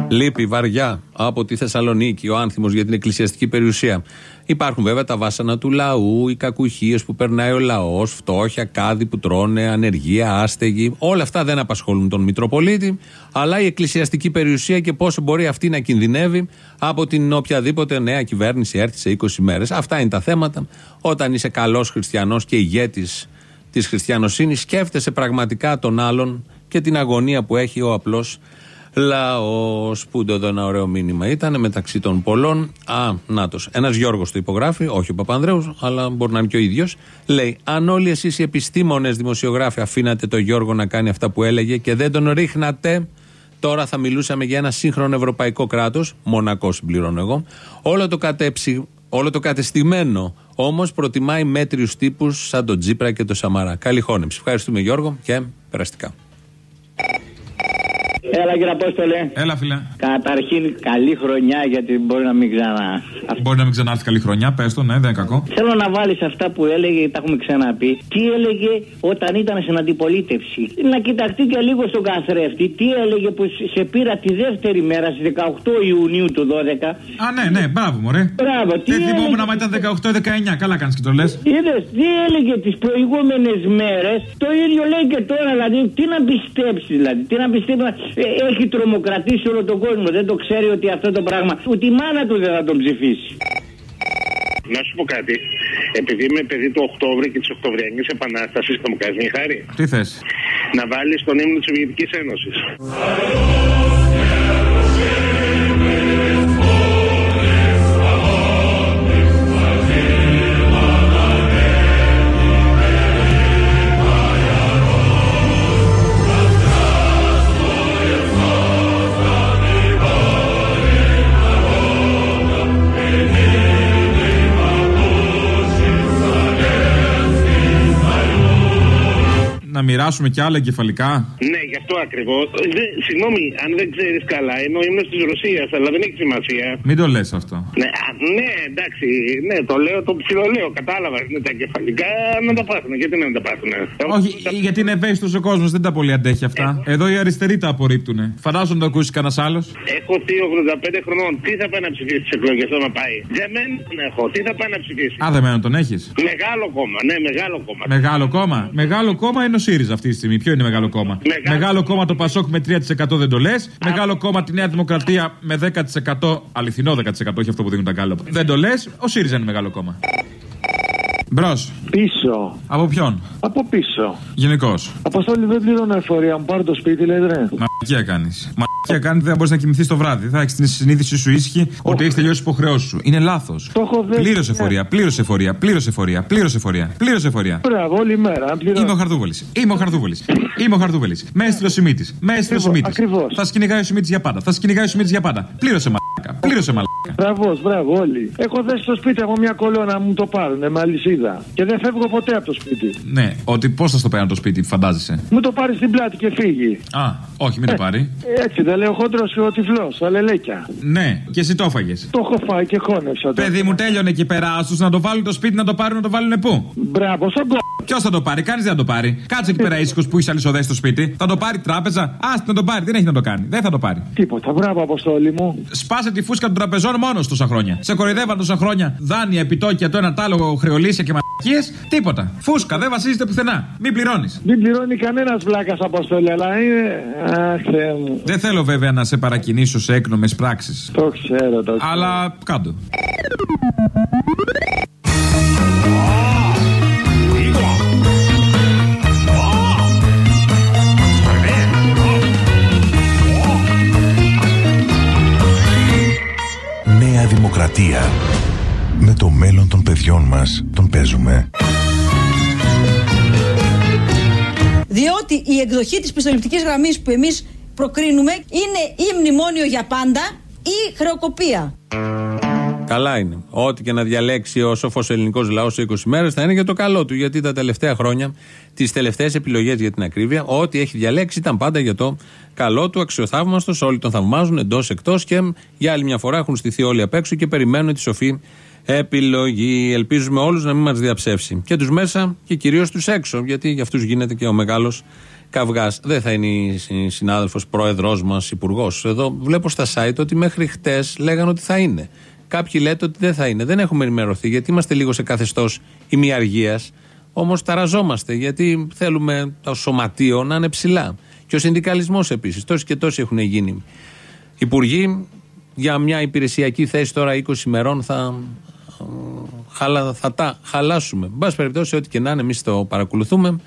Speaker 2: Λείπει βαριά από τη Θεσσαλονίκη ο άνθιμος για την εκκλησιαστική περιουσία. Υπάρχουν βέβαια τα βάσανα του λαού, οι κακουχίες που περνάει ο λαός, φτώχεια, κάδοι που τρώνε, ανεργία, άστεγοι. Όλα αυτά δεν απασχολούν τον Μητροπολίτη, αλλά η εκκλησιαστική περιουσία και πόσο μπορεί αυτή να κινδυνεύει από την οποιαδήποτε νέα κυβέρνηση έρθει σε 20 μέρες. Αυτά είναι τα θέματα. Όταν είσαι καλός χριστιανός και ηγέτης της χριστιανοσύνης, σκέφτεσαι πραγματικά τον άλλον και την αγωνία που έχει ο απλός λαός. Πούντο εδώ ένα ωραίο μήνυμα ήταν μεταξύ των πολλών. Α, νάτος. Ένας Γιώργος το υπογράφει, όχι ο Παπανδρέους, αλλά μπορεί να είναι και ο ίδιος. Λέει: Αν όλοι εσείς οι επιστήμονες δημοσιογράφοι αφήνατε τον Γιώργο να κάνει αυτά που έλεγε και δεν τον ρίχνατε, τώρα θα μιλούσαμε για ένα σύγχρονο ευρωπαϊκό κράτος. Μονακός συμπληρώνω εγώ. Όλο το, κατεψι... Όλο το κατεστημένο όμως προτιμάει μέτριους τύπους σαν τον Τζίπρα και τον Σαμαρά. Καλή χώνεψη. Ευχαριστούμε Γιώργο και περαστικά.
Speaker 21: Έλα κύριε Απόστολε.
Speaker 22: Έλα φίλε.
Speaker 21: Καταρχήν καλή χρονιά γιατί μπορεί να μην ξανά.
Speaker 22: Μπορεί να μην ξανάρθει καλή χρονιά, πες το, ναι, δεν είναι κακό.
Speaker 21: Θέλω να βάλεις αυτά που έλεγε, τα έχουμε ξαναπεί. Τι έλεγε όταν ήταν στην αντιπολίτευση; Να κοιταχτεί και λίγο στον καθρέφτη. Τι έλεγε που σε πήρα τη δεύτερη μέρα στις 18 Ιουνίου του 12.
Speaker 22: Α, ναι, ναι, μπράβο, μωρέ.
Speaker 21: Μπράβο, τι
Speaker 22: δεν
Speaker 21: έλεγε...
Speaker 22: θυμόμουν να ήταν 18-19. Καλά κάνεις και το λες.
Speaker 21: Είδες, τι έλεγε τις προηγούμενες μέρες; Το ίδιο λέει και τώρα, δηλαδή. Τι να πιστέψεις, δηλαδή. Τι να πιστέψεις; Ε, έχει τρομοκρατήσει όλο τον κόσμο. Δεν το ξέρει ότι αυτό το πράγμα ούτε η μάνα του δεν θα τον ψηφίσει.
Speaker 23: Να σου πω κάτι. Επειδή είμαι παιδί του Οκτώβρη και της Οκτωβριανής Επανάστασης, θα μου κάνεις μια χάρη.
Speaker 22: Τι θες;
Speaker 23: Να βάλεις τον ύμνο της Σοβιετικής Ένωσης.
Speaker 22: Περάσουμε κι άλλα εγκεφαλικά;
Speaker 23: Ναι, γι' αυτό ακριβώς. Συγγνώμη, αν δεν ξέρεις καλά, ενώ ήμουν της Ρωσίας, αλλά δεν έχει σημασία.
Speaker 22: Μην το λες αυτό.
Speaker 23: Ναι, α, ναι, εντάξει, ναι, το λέω, το ψιλολέω, κατάλαβα. Είναι τα εγκεφαλικά να τα πάθουν. Γιατί να μην τα πάθουν.
Speaker 22: Όχι, γιατί είναι ευαίσθητος ο κόσμος, δεν τα πολύ αντέχει αυτά. Εδώ οι αριστεροί τα απορρίπτουν. Φαντάζομαι να το ακούσεις κανένας άλλος.
Speaker 23: Έχω θείο 85 χρονών. Τι θα πάει να ψηφίσει τις εκλογές όταν πάει; Δεν τον έχω. Τι θα πάει να ψηφίσει;
Speaker 22: Α, δεμένο τον έχεις.
Speaker 23: Μεγάλο κόμμα, ναι, μεγάλο κόμμα.
Speaker 22: Μεγάλο κόμμα. Μεγάλο κόμμα είναι ο ΣΥΡΙΖΑ αυτή τη στιγμή. Ποιο είναι μεγάλο κόμμα;
Speaker 23: Μεγάλο,
Speaker 22: μεγάλο κόμμα το Πασόκ με 3% δεν το λες. Μεγάλο κόμμα τη Νέα Δημοκρατία με 10%. Αληθινό 10%, όχι αυτό που δίνουν τα κάλωπα. Δεν το λες. Ο ΣΥΡΙΖΑ είναι μεγάλο κόμμα. Μπρος.
Speaker 24: Πίσω.
Speaker 22: Από ποιον;
Speaker 24: Από πίσω.
Speaker 22: Γενικώς.
Speaker 24: Αποστόλη δεν πληρώνω εφορία. Μου πάρει το σπίτι, λέει ρε.
Speaker 22: Μαλακία κάνεις. Μαλακία κάνεις δεν θα μπορείς να κοιμηθείς το βράδυ. Θα έχεις την συνείδηση σου ήσυχη ότι έχεις τελειώσει τις υποχρεώσεις σου. Είναι λάθος.
Speaker 24: Το έχω δει.
Speaker 22: Πλήρωσε εφορία, πλήρωσε εφορία, πλήρωσε εφορία, πλήρωσε εφορία. Πλήρωσε εφορία.
Speaker 24: Μπράβο, όλη μέρα.
Speaker 22: Είμαι ο Χαρδούβολη. Είμαι ο Χαρδούβολη. Είμαι ο Χαρδούβολη. Με έστειλε ο Σιμίτης. Με έστειλε ο Σιμίτης. Θα σκυνηγάει ο Σιμίτης για πάντα. Θα σκυνηγάει ο Σιμίτης για πάντα. Πλήρωσε μαλάκα. Πλήρωσε μαλάκα.
Speaker 24: Μπράβο, μπράβο, όλοι. Έχω δέσει στο σπίτι από μια κολόνα μου το πάρουν με αλυσίδα. Και δεν φεύγω ποτέ από το σπίτι.
Speaker 22: Ναι, ότι πώς θα στο παίρνει το σπίτι, φαντάζεσαι;
Speaker 24: Μου το πάρει στην πλάτη και φύγει.
Speaker 22: Α, όχι, μην το πάρει.
Speaker 24: Έτσι δεν λέω χόντρο και ο τυφλό, αλελέκια.
Speaker 22: Ναι, και εσύ το έφαγες.
Speaker 24: Το έχω φάει και χώνευσα.
Speaker 22: Παιδί μου, τέλειωνε εκεί πέρα. Άστου να το βάλουν το σπίτι, να το πάρουν, να το βάλουν πού;
Speaker 24: Μπράβο, στον κόμμα.
Speaker 22: Ποιος θα το πάρει, κανείς δεν θα το πάρει. Κάτσε εκεί πέρα ήσυχος που είσαι αλυσοδέ στο σπίτι. Θα το πάρει τράπεζα; Α να το πάρει, δεν έχει να το κάνει. Δεν θα το πάρει.
Speaker 24: Τίποτα, μπράβο, αποστόλη μου.
Speaker 22: Σπάσε τη φούσκα των τραπεζών μόνο τόσα χρόνια. Σε κοροϊδεύαν τόσα χρόνια. Δάνεια, επιτόκια, το ένα τάλογο, χρεολύσια και μαλακίες. Τίποτα. Φούσκα, δεν βασίζεται πουθενά. Μην πληρώνεις.
Speaker 24: Μην πληρώνει κανένας βλάκας αποστόλη, αλλά είναι. Αχ, Θεέ μου.
Speaker 22: Δεν θέλω βέβαια να σε παρακινήσω σε έκνομες πράξεις.
Speaker 24: Το ξέρω, το ξέρω.
Speaker 22: Αλλά κάτω.
Speaker 1: Δημοκρατία. Με το μέλλον των παιδιών μας τον παίζουμε.
Speaker 12: Διότι η εκδοχή της πιστοληπτικής γραμμής που εμείς προκρίνουμε είναι ή μνημόνιο για πάντα ή χρεοκοπία.
Speaker 2: Καλά είναι. Ό,τι και να διαλέξει ο σοφός ελληνικός λαός σε 20 μέρες θα είναι για το καλό του. Γιατί τα τελευταία χρόνια, τις τελευταίες επιλογές για την ακρίβεια, ό,τι έχει διαλέξει ήταν πάντα για το καλό του, αξιοθαύμαστο. Όλοι τον θαυμάζουν εντός εκτός και για άλλη μια φορά έχουν στηθεί όλοι απ' έξω και περιμένουν τη σοφή επιλογή. Ελπίζουμε όλους να μην μας διαψεύσει. Και τους μέσα και κυρίως τους έξω, γιατί για αυτούς γίνεται και ο μεγάλος καυγάς. Δεν θα είναι η συνάδελφος πρόεδρός μας, υπουργός. Εδώ βλέπω στα site ότι μέχρι χτες λέγανε ότι θα είναι. Κάποιοι λέτε ότι δεν θα είναι. Δεν έχουμε ενημερωθεί γιατί είμαστε λίγο σε καθεστώς ημιαργίας. Όμως ταραζόμαστε γιατί θέλουμε το σωματείο να είναι ψηλά. Και ο συνδικαλισμός επίσης. Τόσοι και τόσοι έχουν γίνει. Υπουργοί για μια υπηρεσιακή θέση τώρα 20 ημερών θα, χαλα, θα τα χαλάσουμε. Εν πάση περιπτώσει, ό,τι και να είναι, εμείς το παρακολουθούμε.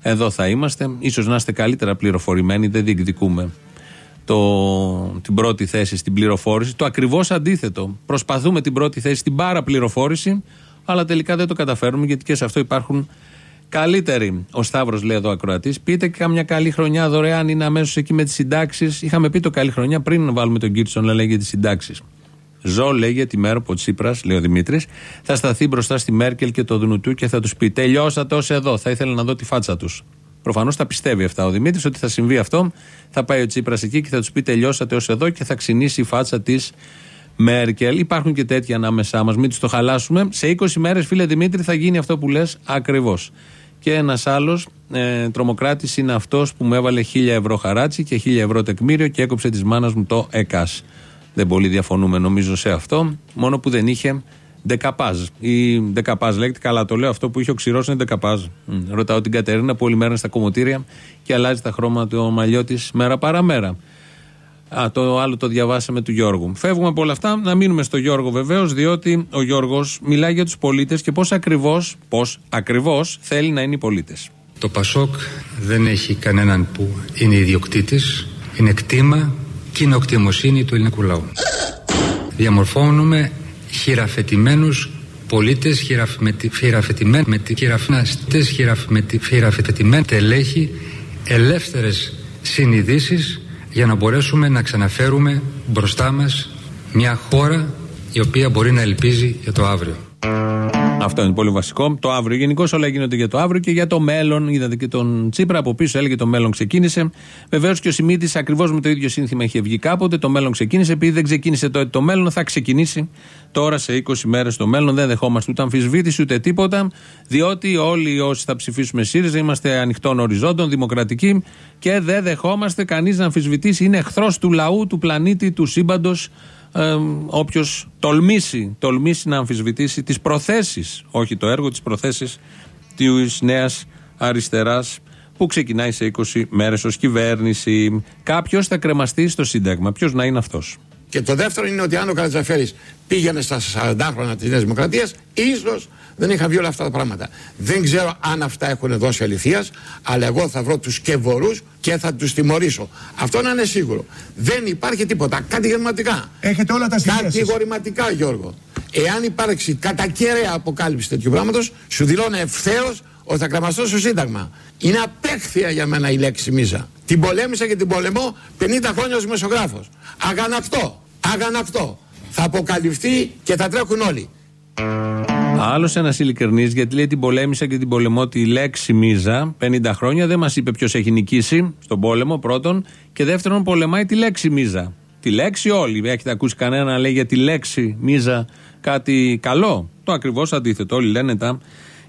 Speaker 2: Εδώ θα είμαστε. Ίσως να είστε καλύτερα πληροφορημένοι. Δεν διεκδικούμε το, την πρώτη θέση στην πληροφόρηση. Το ακριβώς αντίθετο. Προσπαθούμε την πρώτη θέση στην παραπληροφόρηση, αλλά τελικά δεν το καταφέρουμε γιατί και σε αυτό υπάρχουν καλύτεροι. Ο Σταύρος λέει εδώ ακροατής. Πείτε και καμιά καλή χρονιά δωρεάν είναι αμέσως εκεί με τις συντάξεις. Είχαμε πει το καλή χρονιά πριν να βάλουμε τον Κίρτσον να λέει για τις συντάξεις. Ζω, λέγε τη μέρα που ο Τσίπρας, λέει ο Δημήτρης, θα σταθεί μπροστά στη Μέρκελ και το Δουνουτού και θα τους πει: Τελειώσατε ως εδώ. Θα ήθελα να δω τη φάτσα τους. Προφανώς τα πιστεύει αυτά ο Δημήτρης ότι θα συμβεί αυτό. Θα πάει ο Τσίπρας εκεί και θα τους πει: Τελειώσατε ως εδώ και θα ξυνήσει η φάτσα της Μέρκελ. Υπάρχουν και τέτοια ανάμεσά μας, μην τους το χαλάσουμε. Σε 20 μέρες, φίλε Δημήτρη, θα γίνει αυτό που λες ακριβώς. Και ένας άλλος ε, τρομοκράτης είναι αυτός που μου έβαλε 1000 ευρώ χαράτσι και 1000 ευρώ τεκμήριο και έκοψε της μάνας μου το ΕΚΑΣ. Δεν πολύ διαφωνούμε νομίζω σε αυτό. Μόνο που δεν είχε Δεκαπάζ. Η δεκαπάζ λέγεται, καλά το λέω, αυτό που είχε ο ξηρός είναι δεκαπάζ. Ρωτάω την Κατερίνα που όλη μέρα είναι στα κομμωτήρια και αλλάζει τα χρώματα το μαλλιό της μέρα παραμέρα. Α, το άλλο το διαβάσαμε του Γιώργου. Φεύγουμε από όλα αυτά, να μείνουμε στο Γιώργο βεβαίως, διότι ο Γιώργος μιλάει για τους πολίτες και πώς ακριβώς πώς ακριβώς θέλει να είναι οι πολίτες.
Speaker 14: Το Πασόκ δεν έχει κανέναν που είναι ιδιοκτήτης, είναι κτήμα και είναι οκτημοσύνη του ελληνικού λαού. Διαμορφώνουμε χειραφετημένους πολίτες χειραφετημένοι με τη χειραφναστές χειραφετημένοι τελέχη ελεύθερες συνειδήσεις για να μπορέσουμε να ξαναφέρουμε μπροστά μας μια χώρα η οποία μπορεί να ελπίζει για το αύριο.
Speaker 2: Αυτό είναι πολύ βασικό. Το αύριο. Γενικώς όλα γίνονται για το αύριο και για το μέλλον. Είδατε και τον Τσίπρα από πίσω έλεγε το μέλλον ξεκίνησε. Βεβαίως και ο Σιμίτης ακριβώς με το ίδιο σύνθημα είχε βγει κάποτε. Το μέλλον ξεκίνησε. Επειδή δεν ξεκίνησε τότε το μέλλον, θα ξεκινήσει τώρα σε 20 μέρες το μέλλον. Δεν δεχόμαστε ούτε αμφισβήτηση ούτε τίποτα. Διότι όλοι όσοι θα ψηφίσουμε ΣΥΡΙΖΑ είμαστε ανοιχτών οριζόντων, δημοκρατικοί και δεν δεχόμαστε κανείς να αμφισβητήσει. Είναι εχθρός του λαού, του πλανήτη, του σύμπαντος ε, όποιος τολμήσει, τολμήσει να αμφισβητήσει τις προθέσεις, όχι το έργο, τις προθέσεις της νέας αριστεράς που ξεκινάει σε 20 μέρες ως κυβέρνηση. Κάποιος θα κρεμαστεί στο Σύνταγμα. Ποιος να είναι αυτός;
Speaker 25: Και το δεύτερο είναι ότι αν ο Καρατζαφέρης πήγαινε στα 40 χρόνια της Νέας Δημοκρατίας, ίσως δεν είχαν βγει όλα αυτά τα πράγματα. Δεν ξέρω αν αυτά έχουν δώσει αληθείας, αλλά εγώ θα βρω τους σκευωρού και θα τους τιμωρήσω. Αυτό να είναι σίγουρο. Δεν υπάρχει τίποτα. Κατηγορηματικά.
Speaker 26: Έχετε όλα τα στοιχεία. σας.
Speaker 25: Κατηγορηματικά, Γιώργο. Εάν υπάρξει κατά κέραια αποκάλυψη τέτοιου πράγματος, σου δηλώνω ευθέως ότι θα κρεμαστώ στο Σύνταγμα. Είναι απέχθεια για μένα η λέξη μίζα. Την πολέμησα και την πολεμώ 50 χρόνια ως μεσογράφος. Αγανακτό. Αγανακτό. Θα αποκαλυφθεί και θα τρέχουν όλοι.
Speaker 2: Άλλος ένας ειλικρινής, γιατί λέει την πολέμησα και την πολεμώ τη λέξη μίζα 50 χρόνια. Δεν μας είπε ποιος έχει νικήσει στον πόλεμο, πρώτον. Και δεύτερον, πολεμάει τη λέξη μίζα. Τη λέξη όλοι. Έχετε ακούσει κανένα να λέει για τη λέξη μίζα κάτι καλό; Το ακριβώς αντίθετο. Όλοι λένε τα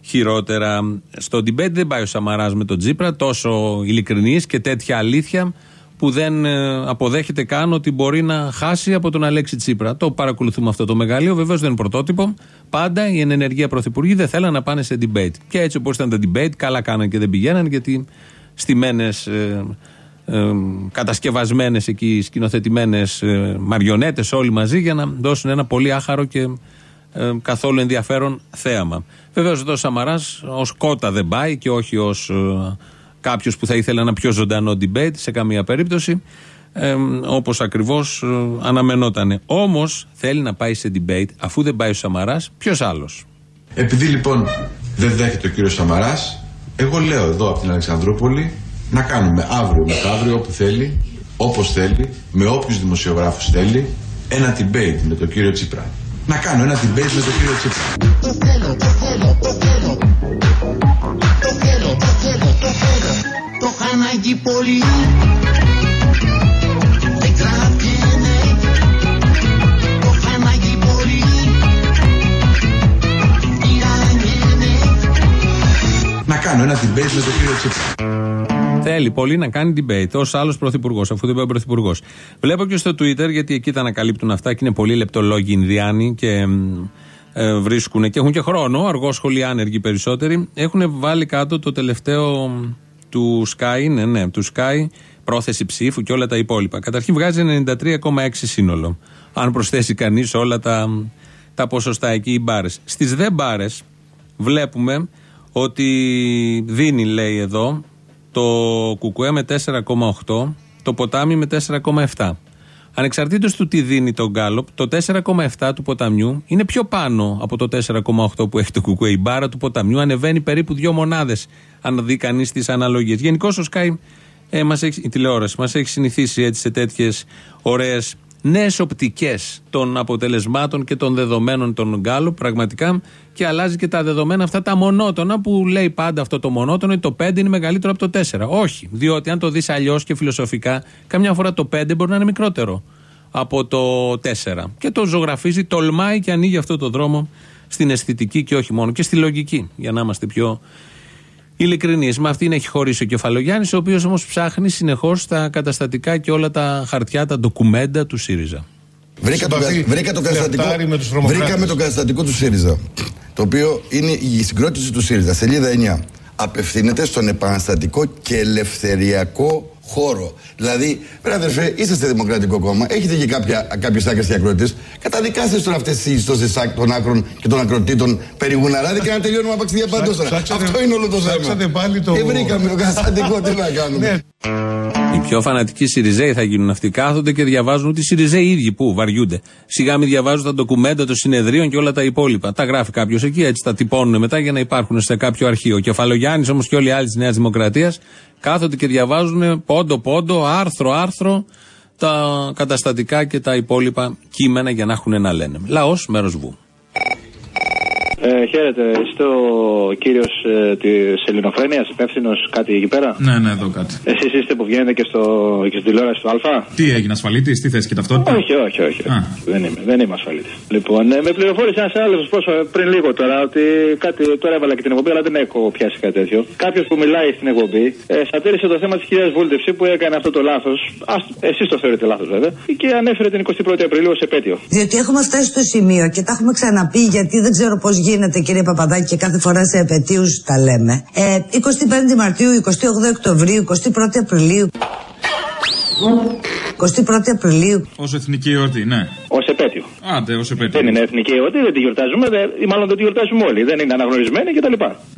Speaker 2: χειρότερα. Στο debate δεν πάει ο Σαμαράς με τον Τζίπρα, τόσο ειλικρινής και τέτοια αλήθεια που δεν ε, αποδέχεται καν ότι μπορεί να χάσει από τον Αλέξη Τσίπρα. Το παρακολουθούμε αυτό το μεγαλείο. Βεβαίως δεν είναι πρωτότυπο. Πάντα οι ενεργεία πρωθυπουργοί δεν θέλαν να πάνε σε debate. Και έτσι όπως ήταν τα debate, καλά κάναν και δεν πηγαίναν γιατί στημένε. Ε, ε, κατασκευασμένες εκεί, σκηνοθετημένες ε, μαριονέτες όλοι μαζί για να δώσουν ένα πολύ άχαρο και ε, καθόλου ενδιαφέρον θέαμα. Βεβαίως εδώ ο Σαμαράς ως κότα δεν πάει και όχι ως κάποιος που θα ήθελε ένα πιο ζωντανό debate σε καμία περίπτωση. Ε, Όπως ακριβώς αναμενότανε. Όμως θέλει να πάει σε debate, αφού δεν πάει ο Σαμαράς, ποιος άλλος;
Speaker 17: Επειδή λοιπόν δεν δέχεται ο κύριος Σαμαράς, εγώ λέω εδώ από την Αλεξανδρούπολη να κάνουμε αύριο μεθαύριο όπου θέλει, όπως θέλει, με όποιους δημοσιογράφους θέλει, ένα debate με τον κύριο Τσίπρα. Να κάνω ένα debate με τον κύριο Τσίπρα.
Speaker 9: Το χανάκι πολύ Δεν κρατιέμαι Το χανάκι πολύ
Speaker 17: Να κάνω ένα debate με τον κύριο Τσίπρα.
Speaker 2: Θέλει πολύ να κάνει debate ως άλλος πρωθυπουργός, αφού δεν πάει πρωθυπουργός. Βλέπω και στο Twitter, γιατί εκεί τα ανακαλύπτουν αυτά και είναι πολύ λεπτολόγοι Ινδιάνοι και ε, βρίσκουν και έχουν και χρόνο, αργόσχολοι άνεργοι περισσότεροι. Έχουν βάλει κάτω το τελευταίο του Sky, ναι, ναι, του Sky, πρόθεση ψήφου και όλα τα υπόλοιπα. Καταρχήν βγάζει 93,6 σύνολο. Αν προσθέσει κανείς όλα τα, τα ποσοστά εκεί οι μπάρες. Στις δε μπάρες βλέπουμε ότι δίνει, λέει εδώ, το Κουκουέ με 4,8, το Ποτάμι με 4,7. Ανεξαρτήτως του τι δίνει το Γκάλοπ, το 4,7 του ποταμιού είναι πιο πάνω από το 4,8 που έχει το Κουκουέ. Η μπάρα του ποταμιού ανεβαίνει περίπου δύο μονάδες, αν δει κανείς τις αναλογίες. Γενικώ ο Sky, ε, μας έχει, η τηλεόραση, μας έχει συνηθίσει έτσι σε τέτοιες ωραίες νέες οπτικές των αποτελεσμάτων και των δεδομένων των Γκάλο, πραγματικά και αλλάζει και τα δεδομένα αυτά τα μονότονα που λέει πάντα αυτό το μονότονο ότι το 5 είναι μεγαλύτερο από το 4. Όχι, διότι αν το δεις αλλιώς και φιλοσοφικά, καμιά φορά το 5 μπορεί να είναι μικρότερο από το 4. Και το ζωγραφίζει, τολμάει και ανοίγει αυτό το δρόμο στην αισθητική και όχι μόνο και στη λογική, για να είμαστε πιο ειλικρινεί. Με αυτήν έχει χωρίσει ο Κεφαλογιάννης, ο οποίος όμως ψάχνει συνεχώς τα καταστατικά και όλα τα χαρτιά, τα ντοκουμέντα του ΣΥΡΙΖΑ.
Speaker 27: Βρήκα το,
Speaker 26: Συμπαθεί,
Speaker 27: βρήκα το καταστατικό,
Speaker 26: φλερτάρει με τους τρομοκράτες.
Speaker 27: βρήκαμε το καταστατικό του ΣΥΡΙΖΑ. Το οποίο είναι η συγκρότηση του ΣΥΡΙΖΑ, σελίδα 9. Απευθύνεται στον επαναστατικό και ελευθεριακό χώρο. Δηλαδή, πρέπει αδερφέ, είσαστε δημοκρατικό κόμμα, έχετε και κάποιες άκρες και ακροτέ. Καταδικάστε τώρα αυτές τις ιστώσει των άκρων και των ακροτήτων περί γουναράδε και να τελειώνουμε απαξ διαπαντό τώρα.
Speaker 26: Ψάξατε-
Speaker 27: Αυτό είναι όλο το θέμα.
Speaker 26: ψάξατε πάλι το-
Speaker 27: Και βρήκαμε το καταστατικό, τι να κάνουμε.
Speaker 2: Οι πιο φανατικοί Σιριζέοι θα γίνουν αυτοί. Κάθονται και διαβάζουν ότι οι Σιριζέοι οι ίδιοι που βαριούνται. Σιγά μην διαβάζουν τα ντοκουμέντα των συνεδρίων και όλα τα υπόλοιπα. Τα γράφει κάποιος εκεί, έτσι τα τυπώνουν μετά για να υπάρχουν σε κάποιο αρχείο. Ο Κεφαλογιάννης όμως και όλοι οι άλλοι της Νέας Δημοκρατίας κάθονται και διαβάζουν πόντο-πόντο, άρθρο-άρθρο τα καταστατικά και τα υπόλοιπα κείμενα για να έχουν να λένε. Λαός, μέρος βου.
Speaker 28: Ε,
Speaker 29: χαίρετε. Είστε ο κύριος ε, της Ελληνοφρένειας, υπεύθυνος κάτι εκεί πέρα;
Speaker 22: Ναι, ναι, εδώ κάτι.
Speaker 29: Εσείς είστε που βγαίνετε και, στο, και στην τηλεόραση του Α;
Speaker 22: Τι έγινε, ασφαλίτης, τι θέση και ταυτότητα;
Speaker 29: Όχι, όχι, όχι. Δεν είμαι, δεν είμαι ασφαλίτης. Λοιπόν, ε, με πληροφόρησε ένας άλλο πριν λίγο τώρα ότι κάτι. Τώρα έβαλα και την εκπομπή, αλλά δεν έχω πιάσει κάτι τέτοιο. Κάποιος που μιλάει στην εκπομπή ε, σατήρισε το θέμα της κυρίας Βούλτευση που έκανε αυτό το λάθος. Εσείς το θεωρείτε λάθος βέβαια. Και ανέφερε την 21η Απριλίου ως επέτειο.
Speaker 30: Διότι έχουμε φτάσει στο σημείο και τα έχουμε ξαναπεί γιατί δεν ξέρω πώς γίνεται κύριε Παπαδάκη και κάθε φορά σε επαιτίους τα λέμε. Ε, 25η Μαρτίου, 28 Οκτωβρίου, 21 Απριλίου. 21 Απριλίου.
Speaker 22: Ω εθνική εορτή, ναι.
Speaker 29: Ω επέτειο.
Speaker 22: Άντε, ως επέτειο.
Speaker 29: Δεν είναι εθνική εορτή, δεν τη γιορτάζουμε, δεν, ή μάλλον δεν τη γιορτάζουμε όλοι. Δεν είναι αναγνωρισμένη κτλ.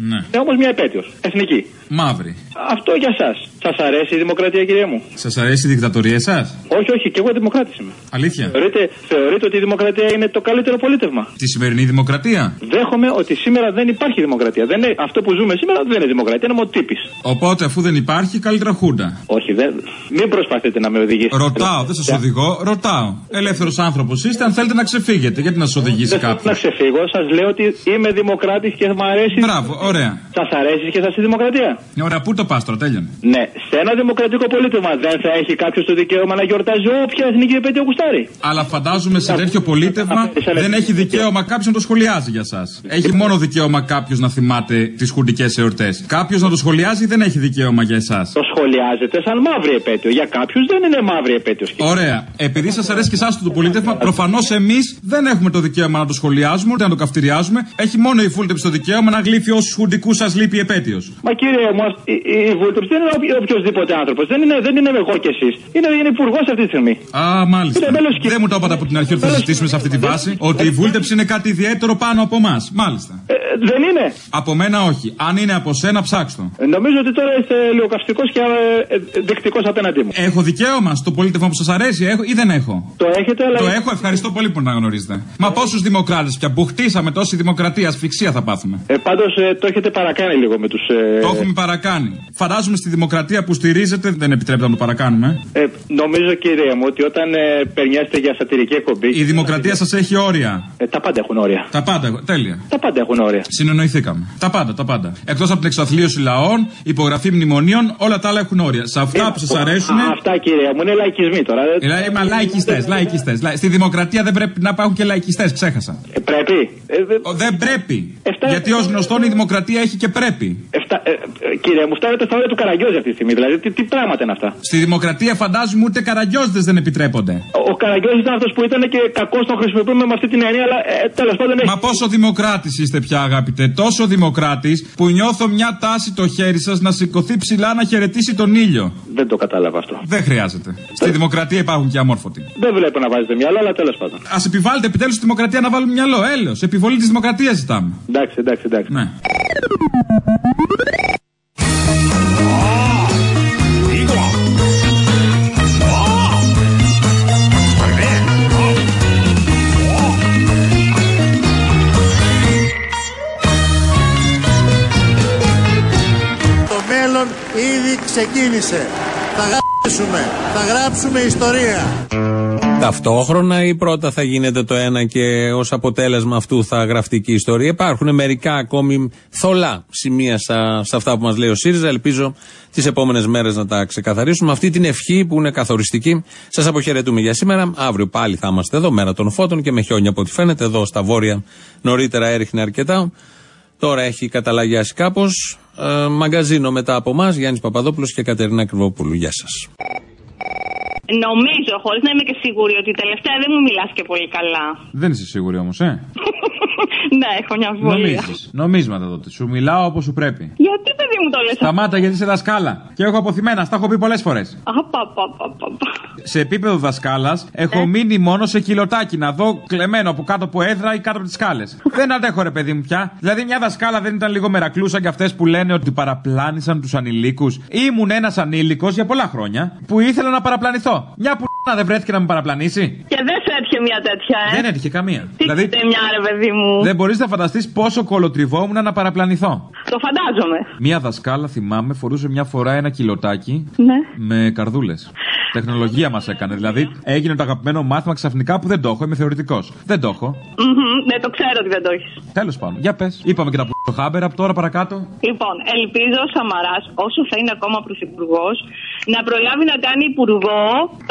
Speaker 22: Ναι.
Speaker 29: Είναι όμως μια επέτειος. Εθνική.
Speaker 22: Μαύρη.
Speaker 29: Αυτό για εσά. Σας αρέσει η δημοκρατία, κυρία μου;
Speaker 22: Σας αρέσει η δικτατορία σας;
Speaker 29: Όχι, όχι, και εγώ δημοκράτη είμαι.
Speaker 22: Αλήθεια;
Speaker 29: Θεωρείτε, θεωρείτε ότι η δημοκρατία είναι το καλύτερο πολίτευμα;
Speaker 22: Τη σημερινή δημοκρατία;
Speaker 29: Δέχομαι ότι σήμερα δεν υπάρχει δημοκρατία. Δεν είναι, αυτό που ζούμε σήμερα δεν είναι δημοκρατία, είναι μοτύπη.
Speaker 22: Οπότε αφού δεν υπάρχει, καλύτερα χούντα.
Speaker 29: Όχι, δεν. Μην προσπαθείτε να με οδηγήσετε.
Speaker 22: Ρωτάω, δεν σας οδηγώ, ρωτάω. Ελεύθερος άνθρωπος είστε, αν θέλετε να ξεφύγετε, γιατί να σας οδηγήσει κάποιος;
Speaker 29: Να ξεφύγω, σας λέω ότι είμαι δημοκράτης και μου αρέσει.
Speaker 22: Μπράβο, ωραία.
Speaker 29: Σας αρέσει και σας η δημοκρατία;
Speaker 22: Ωραία, πού το πας τώρα, τέλειωνε.
Speaker 29: Ναι, σε ένα δημοκρατικό πολίτευμα δεν θα έχει κάποιος το δικαίωμα να γιορτάζει όποια εθνική επέτειο γουστάρει.
Speaker 22: Αλλά φαντάζομαι σε τέτοιο πολίτευμα δεν έχει δικαίωμα κάποιος να το σχολιάζει για εσά. Έχει μόνο δικαίωμα κάποιος να θυμάται τις χουντικές εορτές. Κάποιος να το σχολιάζει δεν έχει δικαίωμα για εσάς.
Speaker 29: Το σχολιάζετε σαν μαύρη επέτειο. Για κάποιους δεν είναι μαύρη επέτειο.
Speaker 22: Ωραία. Επειδή σας αρέσει και εσάς το πολίτευμα, προφανώς εμείς δεν έχουμε το δικαίωμα να το σχολιάζουμε ούτε να το καυτηριάζουμε. Έχει μόνο η βούλτεψη το δικαίωμα να γλύφει όσους χουντικούς σας λείπει επέτειος.
Speaker 29: Μα κύριε μου, η, η βούλτεψη δεν είναι οποιοδήποτε άνθρωπος. Δεν είναι, δεν είναι εγώ κι εσείς. Είναι, είναι υπουργός αυτή τη στιγμή.
Speaker 22: Α, μάλιστα. Δεν μου το είπατε από την αρχή ότι θα συζητήσουμε σε αυτή τη βάση. Ότι η βούλτεψη είναι κάτι ιδιαίτερο πάνω από εμάς. Μάλιστα.
Speaker 29: Ε, δεν είναι.
Speaker 22: Από μένα όχι. Αν είναι από σένα, ψάξτε
Speaker 29: το. Νομίζω ότι τώρα είστε λίγο καυστικό και ε, δεκτικό απέναντί μου.
Speaker 22: Έχω δικαίωμα στο πολίτευμα που σας αρέσει έχω, ή δεν έχω;
Speaker 29: Το έχετε, αλλά.
Speaker 22: Το έχω, ευχαριστώ πολύ που να γνωρίζετε. Μα πόσους δημοκράτες πια που χτίσαμε τόση δημοκρατία, ασφυξία θα πάθουμε.
Speaker 29: Ε, Πάντως ε, το έχετε παρακάνει λίγο με τους. Ε...
Speaker 22: Το έχουμε παρακάνει. Φαντάζομαι στη δημοκρατία που στηρίζετε δεν επιτρέπεται να το παρακάνουμε.
Speaker 29: Ε, νομίζω κύριε μου ότι όταν ε, περνιάστε για σατυρική εκπομπή.
Speaker 22: Η δημοκρατία σας έχει όρια.
Speaker 29: Ε, τα πάντα έχουν όρια.
Speaker 22: Τα πάντα, τέλεια.
Speaker 29: Τα πάντα έχουν όρια.
Speaker 22: Συνεννοηθήκαμε. Τα πάντα, τα πάντα. Εκτός από την εξαθλίωση λαών, υπογραφή μνημονίων, όλα τα άλλα έχουν όρια. Σε αυτά
Speaker 29: Ε,
Speaker 22: που σας αρέσουν.
Speaker 29: Αυτά κύριε μου είναι λαϊκισμοί τώρα.
Speaker 22: Ε, μα λαϊκιστές, λαϊκιστές. Στη δημοκρατία δεν πρέπει να υπάρχουν και λαϊκιστές, ξέχασα.
Speaker 29: Ε, πρέπει. Ε,
Speaker 22: Ο, δεν πρέπει. Γιατί ως γνωστόν η δημοκρατία έχει και πρέπει.
Speaker 29: Εφτα... Ε, ε, κύριε μου, φτάνετε στα όρια του Καραγκιόζη αυτή τη στιγμή. Δηλαδή, τι, τι πράγματα είναι αυτά;
Speaker 22: Στη δημοκρατία φαντάζομαι ούτε καραγκιόζδε δεν επιτρέπονται.
Speaker 29: Ο, ο Καραγκιόζης ήταν αυτός που ήταν και κακός τον χρησιμοποιούμε με αυτή την έννοια, αλλά ε, τέλος πάντων έχει.
Speaker 22: Μα πόσο δημοκράτης είστε πια, αγαπητέ. Τόσο δημοκράτης που νιώθω μια τάση το χέρι σας να σηκωθεί ψηλά να χαιρετήσει τον ήλιο.
Speaker 29: Δεν το κατάλαβα αυτό.
Speaker 22: Δεν χρειάζεται. Στη δημοκρατία υπάρχουν και αμόρφωτοι.
Speaker 29: Δεν βλέπω να βάζετε μυαλό, αλλά τέλος πάντων.
Speaker 22: Α επιβάλλετε επιτέλους στη δημοκρατία να βάλουμε μυαλό. Έλεος. Επιβολή της δημοκρατίας ζητάμε.
Speaker 29: Εντάξει, εντάξει, εντάξει.
Speaker 22: Ναι.
Speaker 15: Ξεκίνησε. Θα γράψουμε, θα γράψουμε ιστορία.
Speaker 2: Ταυτόχρονα ή πρώτα θα γίνεται το ένα και ως αποτέλεσμα αυτού θα γραφτεί και η ιστορία. Υπάρχουν μερικά ακόμη θολά σημεία σα- σε αυτά που μας λέει ο ΣΥΡΙΖΑ. Ελπίζω τις επόμενες μέρες να τα ξεκαθαρίσουμε. Αυτή την ευχή που είναι καθοριστική. Σας αποχαιρετούμε για σήμερα. Αύριο πάλι θα είμαστε εδώ, μέρα των φώτων και με χιόνια από ό,τι φαίνεται. Εδώ στα βόρεια νωρίτερα έριχνε αρκετά. Τώρα έχει καταλαγιάσει κάπως. Ε, μαγκαζίνο μετά από εμά, Γιάννης Παπαδόπουλος και Κατερίνα Κρυβόπουλου. Γεια σας.
Speaker 31: Νομίζω, χωρίς να είμαι και σίγουρη, ότι τελευταία δεν μου μιλάς και πολύ καλά.
Speaker 22: Δεν είσαι σίγουρη όμως, ε;
Speaker 31: ναι, έχω μια αμφιβολία.
Speaker 22: Νομίζεις. Νομίσματα τότε. Σου μιλάω όπως σου πρέπει.
Speaker 31: Γιατί, παιδί μου, το λες.
Speaker 22: Σταμάτα γιατί είσαι δασκάλα. Και έχω αποθυμένα, στα έχω πει πολλές φορές.
Speaker 31: Απαπαπαπαπα.
Speaker 22: Σε επίπεδο δασκάλας έχω μείνει μόνο σε κιλοτάκι να δω κλεμμένο από κάτω από έδρα ή κάτω από τις σκάλες. δεν αντέχω ρε παιδί μου πια. Δηλαδή μια δασκάλα δεν ήταν λίγο μερακλούσα και αυτές που λένε ότι παραπλάνησαν τους ανηλίκους. Ήμουν ένας ανήλικος για πολλά χρόνια που ήθελα να παραπλανηθώ. Μια που δεν βρέθηκε να με παραπλανήσει.
Speaker 31: Και δεν σου έτυχε μια τέτοια, ε;
Speaker 22: Δεν έτυχε καμία.
Speaker 31: Τι
Speaker 22: δηλαδή
Speaker 31: δηλαδή... μια, ρε παιδί μου;
Speaker 22: δεν μπορείς να φανταστείς πόσο κολοτριβόμουν να παραπλανηθώ.
Speaker 31: Το φαντάζομαι.
Speaker 22: Μία δασκάλα θυμάμαι φορούσε μια φορά ένα κιλοτάκι
Speaker 31: Ναι.
Speaker 22: με καρδούλες. Τεχνολογία μας έκανε. Δηλαδή έγινε το αγαπημένο μάθημα ξαφνικά που δεν το έχω. Είμαι θεωρητικός. Δεν το έχω.
Speaker 31: Μμμ, Ναι, το ξέρω ότι δεν το έχεις.
Speaker 22: Τέλος πάντων. Για πες. Είπαμε και τα που χάμπερ από τώρα παρακάτω.
Speaker 31: Λοιπόν, ελπίζω ο Σαμαράς, όσο θα είναι ακόμα πρωθυπουργός, να προλάβει να κάνει υπουργό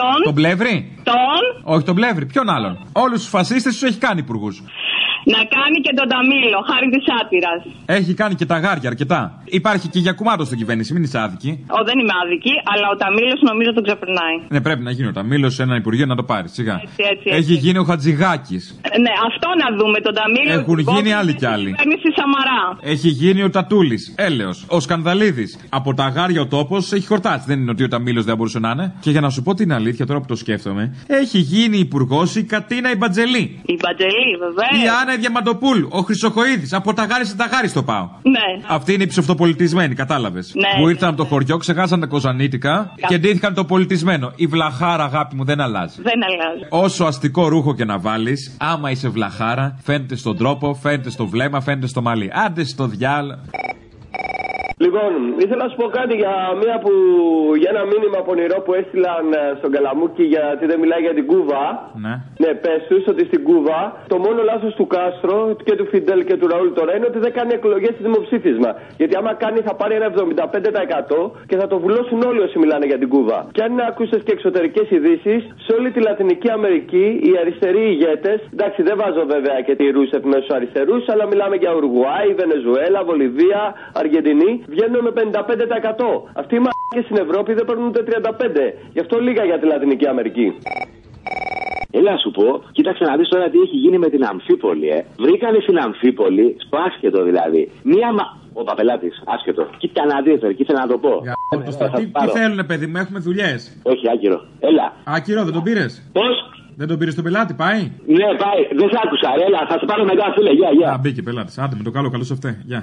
Speaker 31: τον.
Speaker 22: Τον πλεύρη;
Speaker 31: τον
Speaker 22: Όχι τον πλεύρη. Ποιον άλλον; Όλους τους φασίστες τους έχει κάνει υπουργούς.
Speaker 31: Να κάνει και τον Ταμίλο, χάρη της άτυρα.
Speaker 22: Έχει κάνει και τα γάρια αρκετά. Υπάρχει και για κουμάτο στην κυβέρνηση, μην είσαι άδικη.
Speaker 31: Ο, δεν είμαι άδικη, αλλά ο Ταμίλο νομίζω τον ξεπερνάει.
Speaker 22: Ναι, πρέπει να γίνει ο Ταμίλο σε ένα υπουργείο να το πάρει. Σιγά.
Speaker 31: Έτσι, έτσι,
Speaker 22: Έχει
Speaker 31: έτσι.
Speaker 22: γίνει ο Χατζηγάκης.
Speaker 31: Ε, Ναι, αυτό να δούμε, τον Ταμίλο.
Speaker 22: Έχουν
Speaker 31: υπουργό
Speaker 22: γίνει
Speaker 31: της
Speaker 22: άλλοι κι άλλοι.
Speaker 31: Κυβέρνησης Σαμαρά.
Speaker 22: Έχει γίνει ο Τατούλης. Έλεος. Ο Σκανδαλίδης. Από τα γάρια ο τόπος έχει χορτάσει. Δεν είναι ότι ο Ταμίλο δεν μπορούσε να είναι. Και για να σου πω την αλήθεια, τώρα που το σκέφτομαι, έχει γίνει υπουργός η Κατίνα η Μπατζελή.
Speaker 31: Η Μπατζελή, βεβαίως.
Speaker 22: Η Άννα η Διαμαντοπούλου. Ο Χρυσοχοίδη. Από τα γάρι σε τα γάρι στο πάω.
Speaker 31: Ναι.
Speaker 22: Αυτοί είναι οι ψευτοπολιτισμένοι, κατάλαβες.
Speaker 31: Ναι.
Speaker 22: Που ήρθαν από το χωριό, ξεχάσαν τα κοζανίτικα και ντύθηκαν το πολιτισμένο. Η βλαχάρα, αγάπη μου, δεν αλλάζει.
Speaker 31: Δεν αλλάζει.
Speaker 22: Όσο αστικό ρούχο και να βάλεις, άμα είσαι βλαχάρα, φαίνεται στον τρόπο, φαίνεται στο βλέμμα, φαίνεται στο μαλλί. Άντε στο διάλ.
Speaker 32: Λοιπόν, ήθελα να σου πω κάτι για, μια που, για ένα μήνυμα πονηρό που έστειλαν ε, στον Καλαμούκι γιατί δεν μιλάει για την Κούβα.
Speaker 22: Ναι.
Speaker 32: Ναι, πες τους ότι στην Κούβα το μόνο λάθος του Κάστρο και του Φιντέλ και του Ραούλ τώρα είναι ότι δεν κάνει εκλογές στη δημοψήφισμα. Γιατί άμα κάνει θα πάρει ένα 75% και θα το βουλώσουν όλοι όσοι μιλάνε για την Κούβα. Και αν ακούσε και εξωτερικές ειδήσεις, σε όλη τη Λατινική Αμερική οι αριστεροί ηγέτες, εντάξει δεν βάζω βέβαια και τη Ρούσεφ μέσα στου αριστερούς, αλλά μιλάμε για Ουρουγουάη, Βενεζουέλα, Βολιβία, Αργεντινή, βγαίνουν με 55%. Αυτοί οι μαλάκες στην Ευρώπη δεν παίρνουν ούτε 35%. Γι' αυτό λίγα για τη Λατινική Αμερική.
Speaker 33: Έλα να σου πω, κοίταξε να δεις τώρα τι έχει γίνει με την Αμφίπολη, ε. Βρήκανε στην Αμφίπολη, στο άσχετο δηλαδή, μία μα. Ο παπελάτης, άσχετο. Κοίτα να δεις, και ήθελα να το πω.
Speaker 22: Για το στα- τι, τι θέλουνε, παιδί μου, έχουμε δουλειές.
Speaker 33: Όχι, άκυρο. Έλα.
Speaker 22: Άκυρο, δεν τον πήρες;
Speaker 33: Πώς;
Speaker 22: Δεν τον πήρες τον πελάτη, πάει;
Speaker 33: Ναι, πάει. Δεν σ' άκουσα. Έλα, θα σε πάρω μετά, φίλε. Γεια, γεια.
Speaker 22: Α, μπήκε πελάτης. Άντε με το καλό, καλό σε αυτέ. Γεια.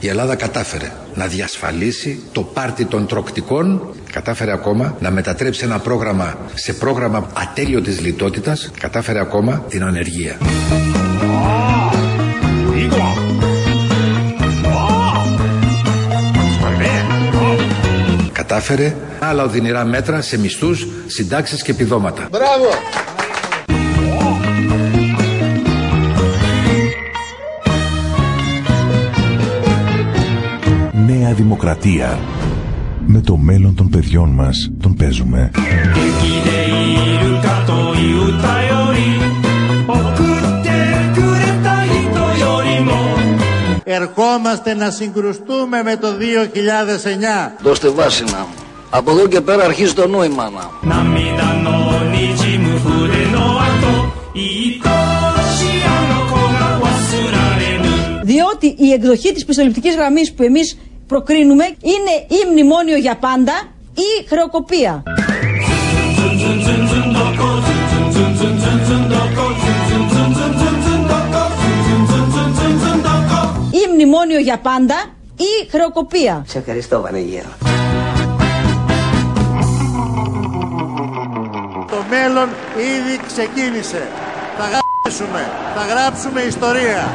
Speaker 34: Η Ελλάδα κατάφερε να διασφαλίσει το πάρτι των τροκτικών, κατάφερε ακόμα να μετατρέψει ένα πρόγραμμα σε πρόγραμμα ατέλειωτης λιτότητας, κατάφερε ακόμα την ανεργία. Κατάφερε άλλα οδυνηρά μέτρα σε μισθούς, συντάξεις και επιδόματα.
Speaker 25: Μπράβο!
Speaker 1: Νέα Δημοκρατία. Με το μέλλον των παιδιών μας τον παίζουμε.
Speaker 15: Ερχόμαστε να συγκρουστούμε με το 2009.
Speaker 35: Δώστε βάση να μου. Από εδώ και πέρα αρχίζει το νόημα να μου.
Speaker 12: Διότι η εκδοχή της πιστοληπτικής γραμμής που εμείς προκρίνουμε είναι ή μνημόνιο για πάντα ή χρεοκοπία. Ή μνημόνιο για πάντα ή χρεοκοπία.
Speaker 35: Σε ευχαριστώ Βανεγέρο.
Speaker 15: Το μέλλον ήδη ξεκίνησε. Θα γράψουμε, θα γράψουμε ιστορία.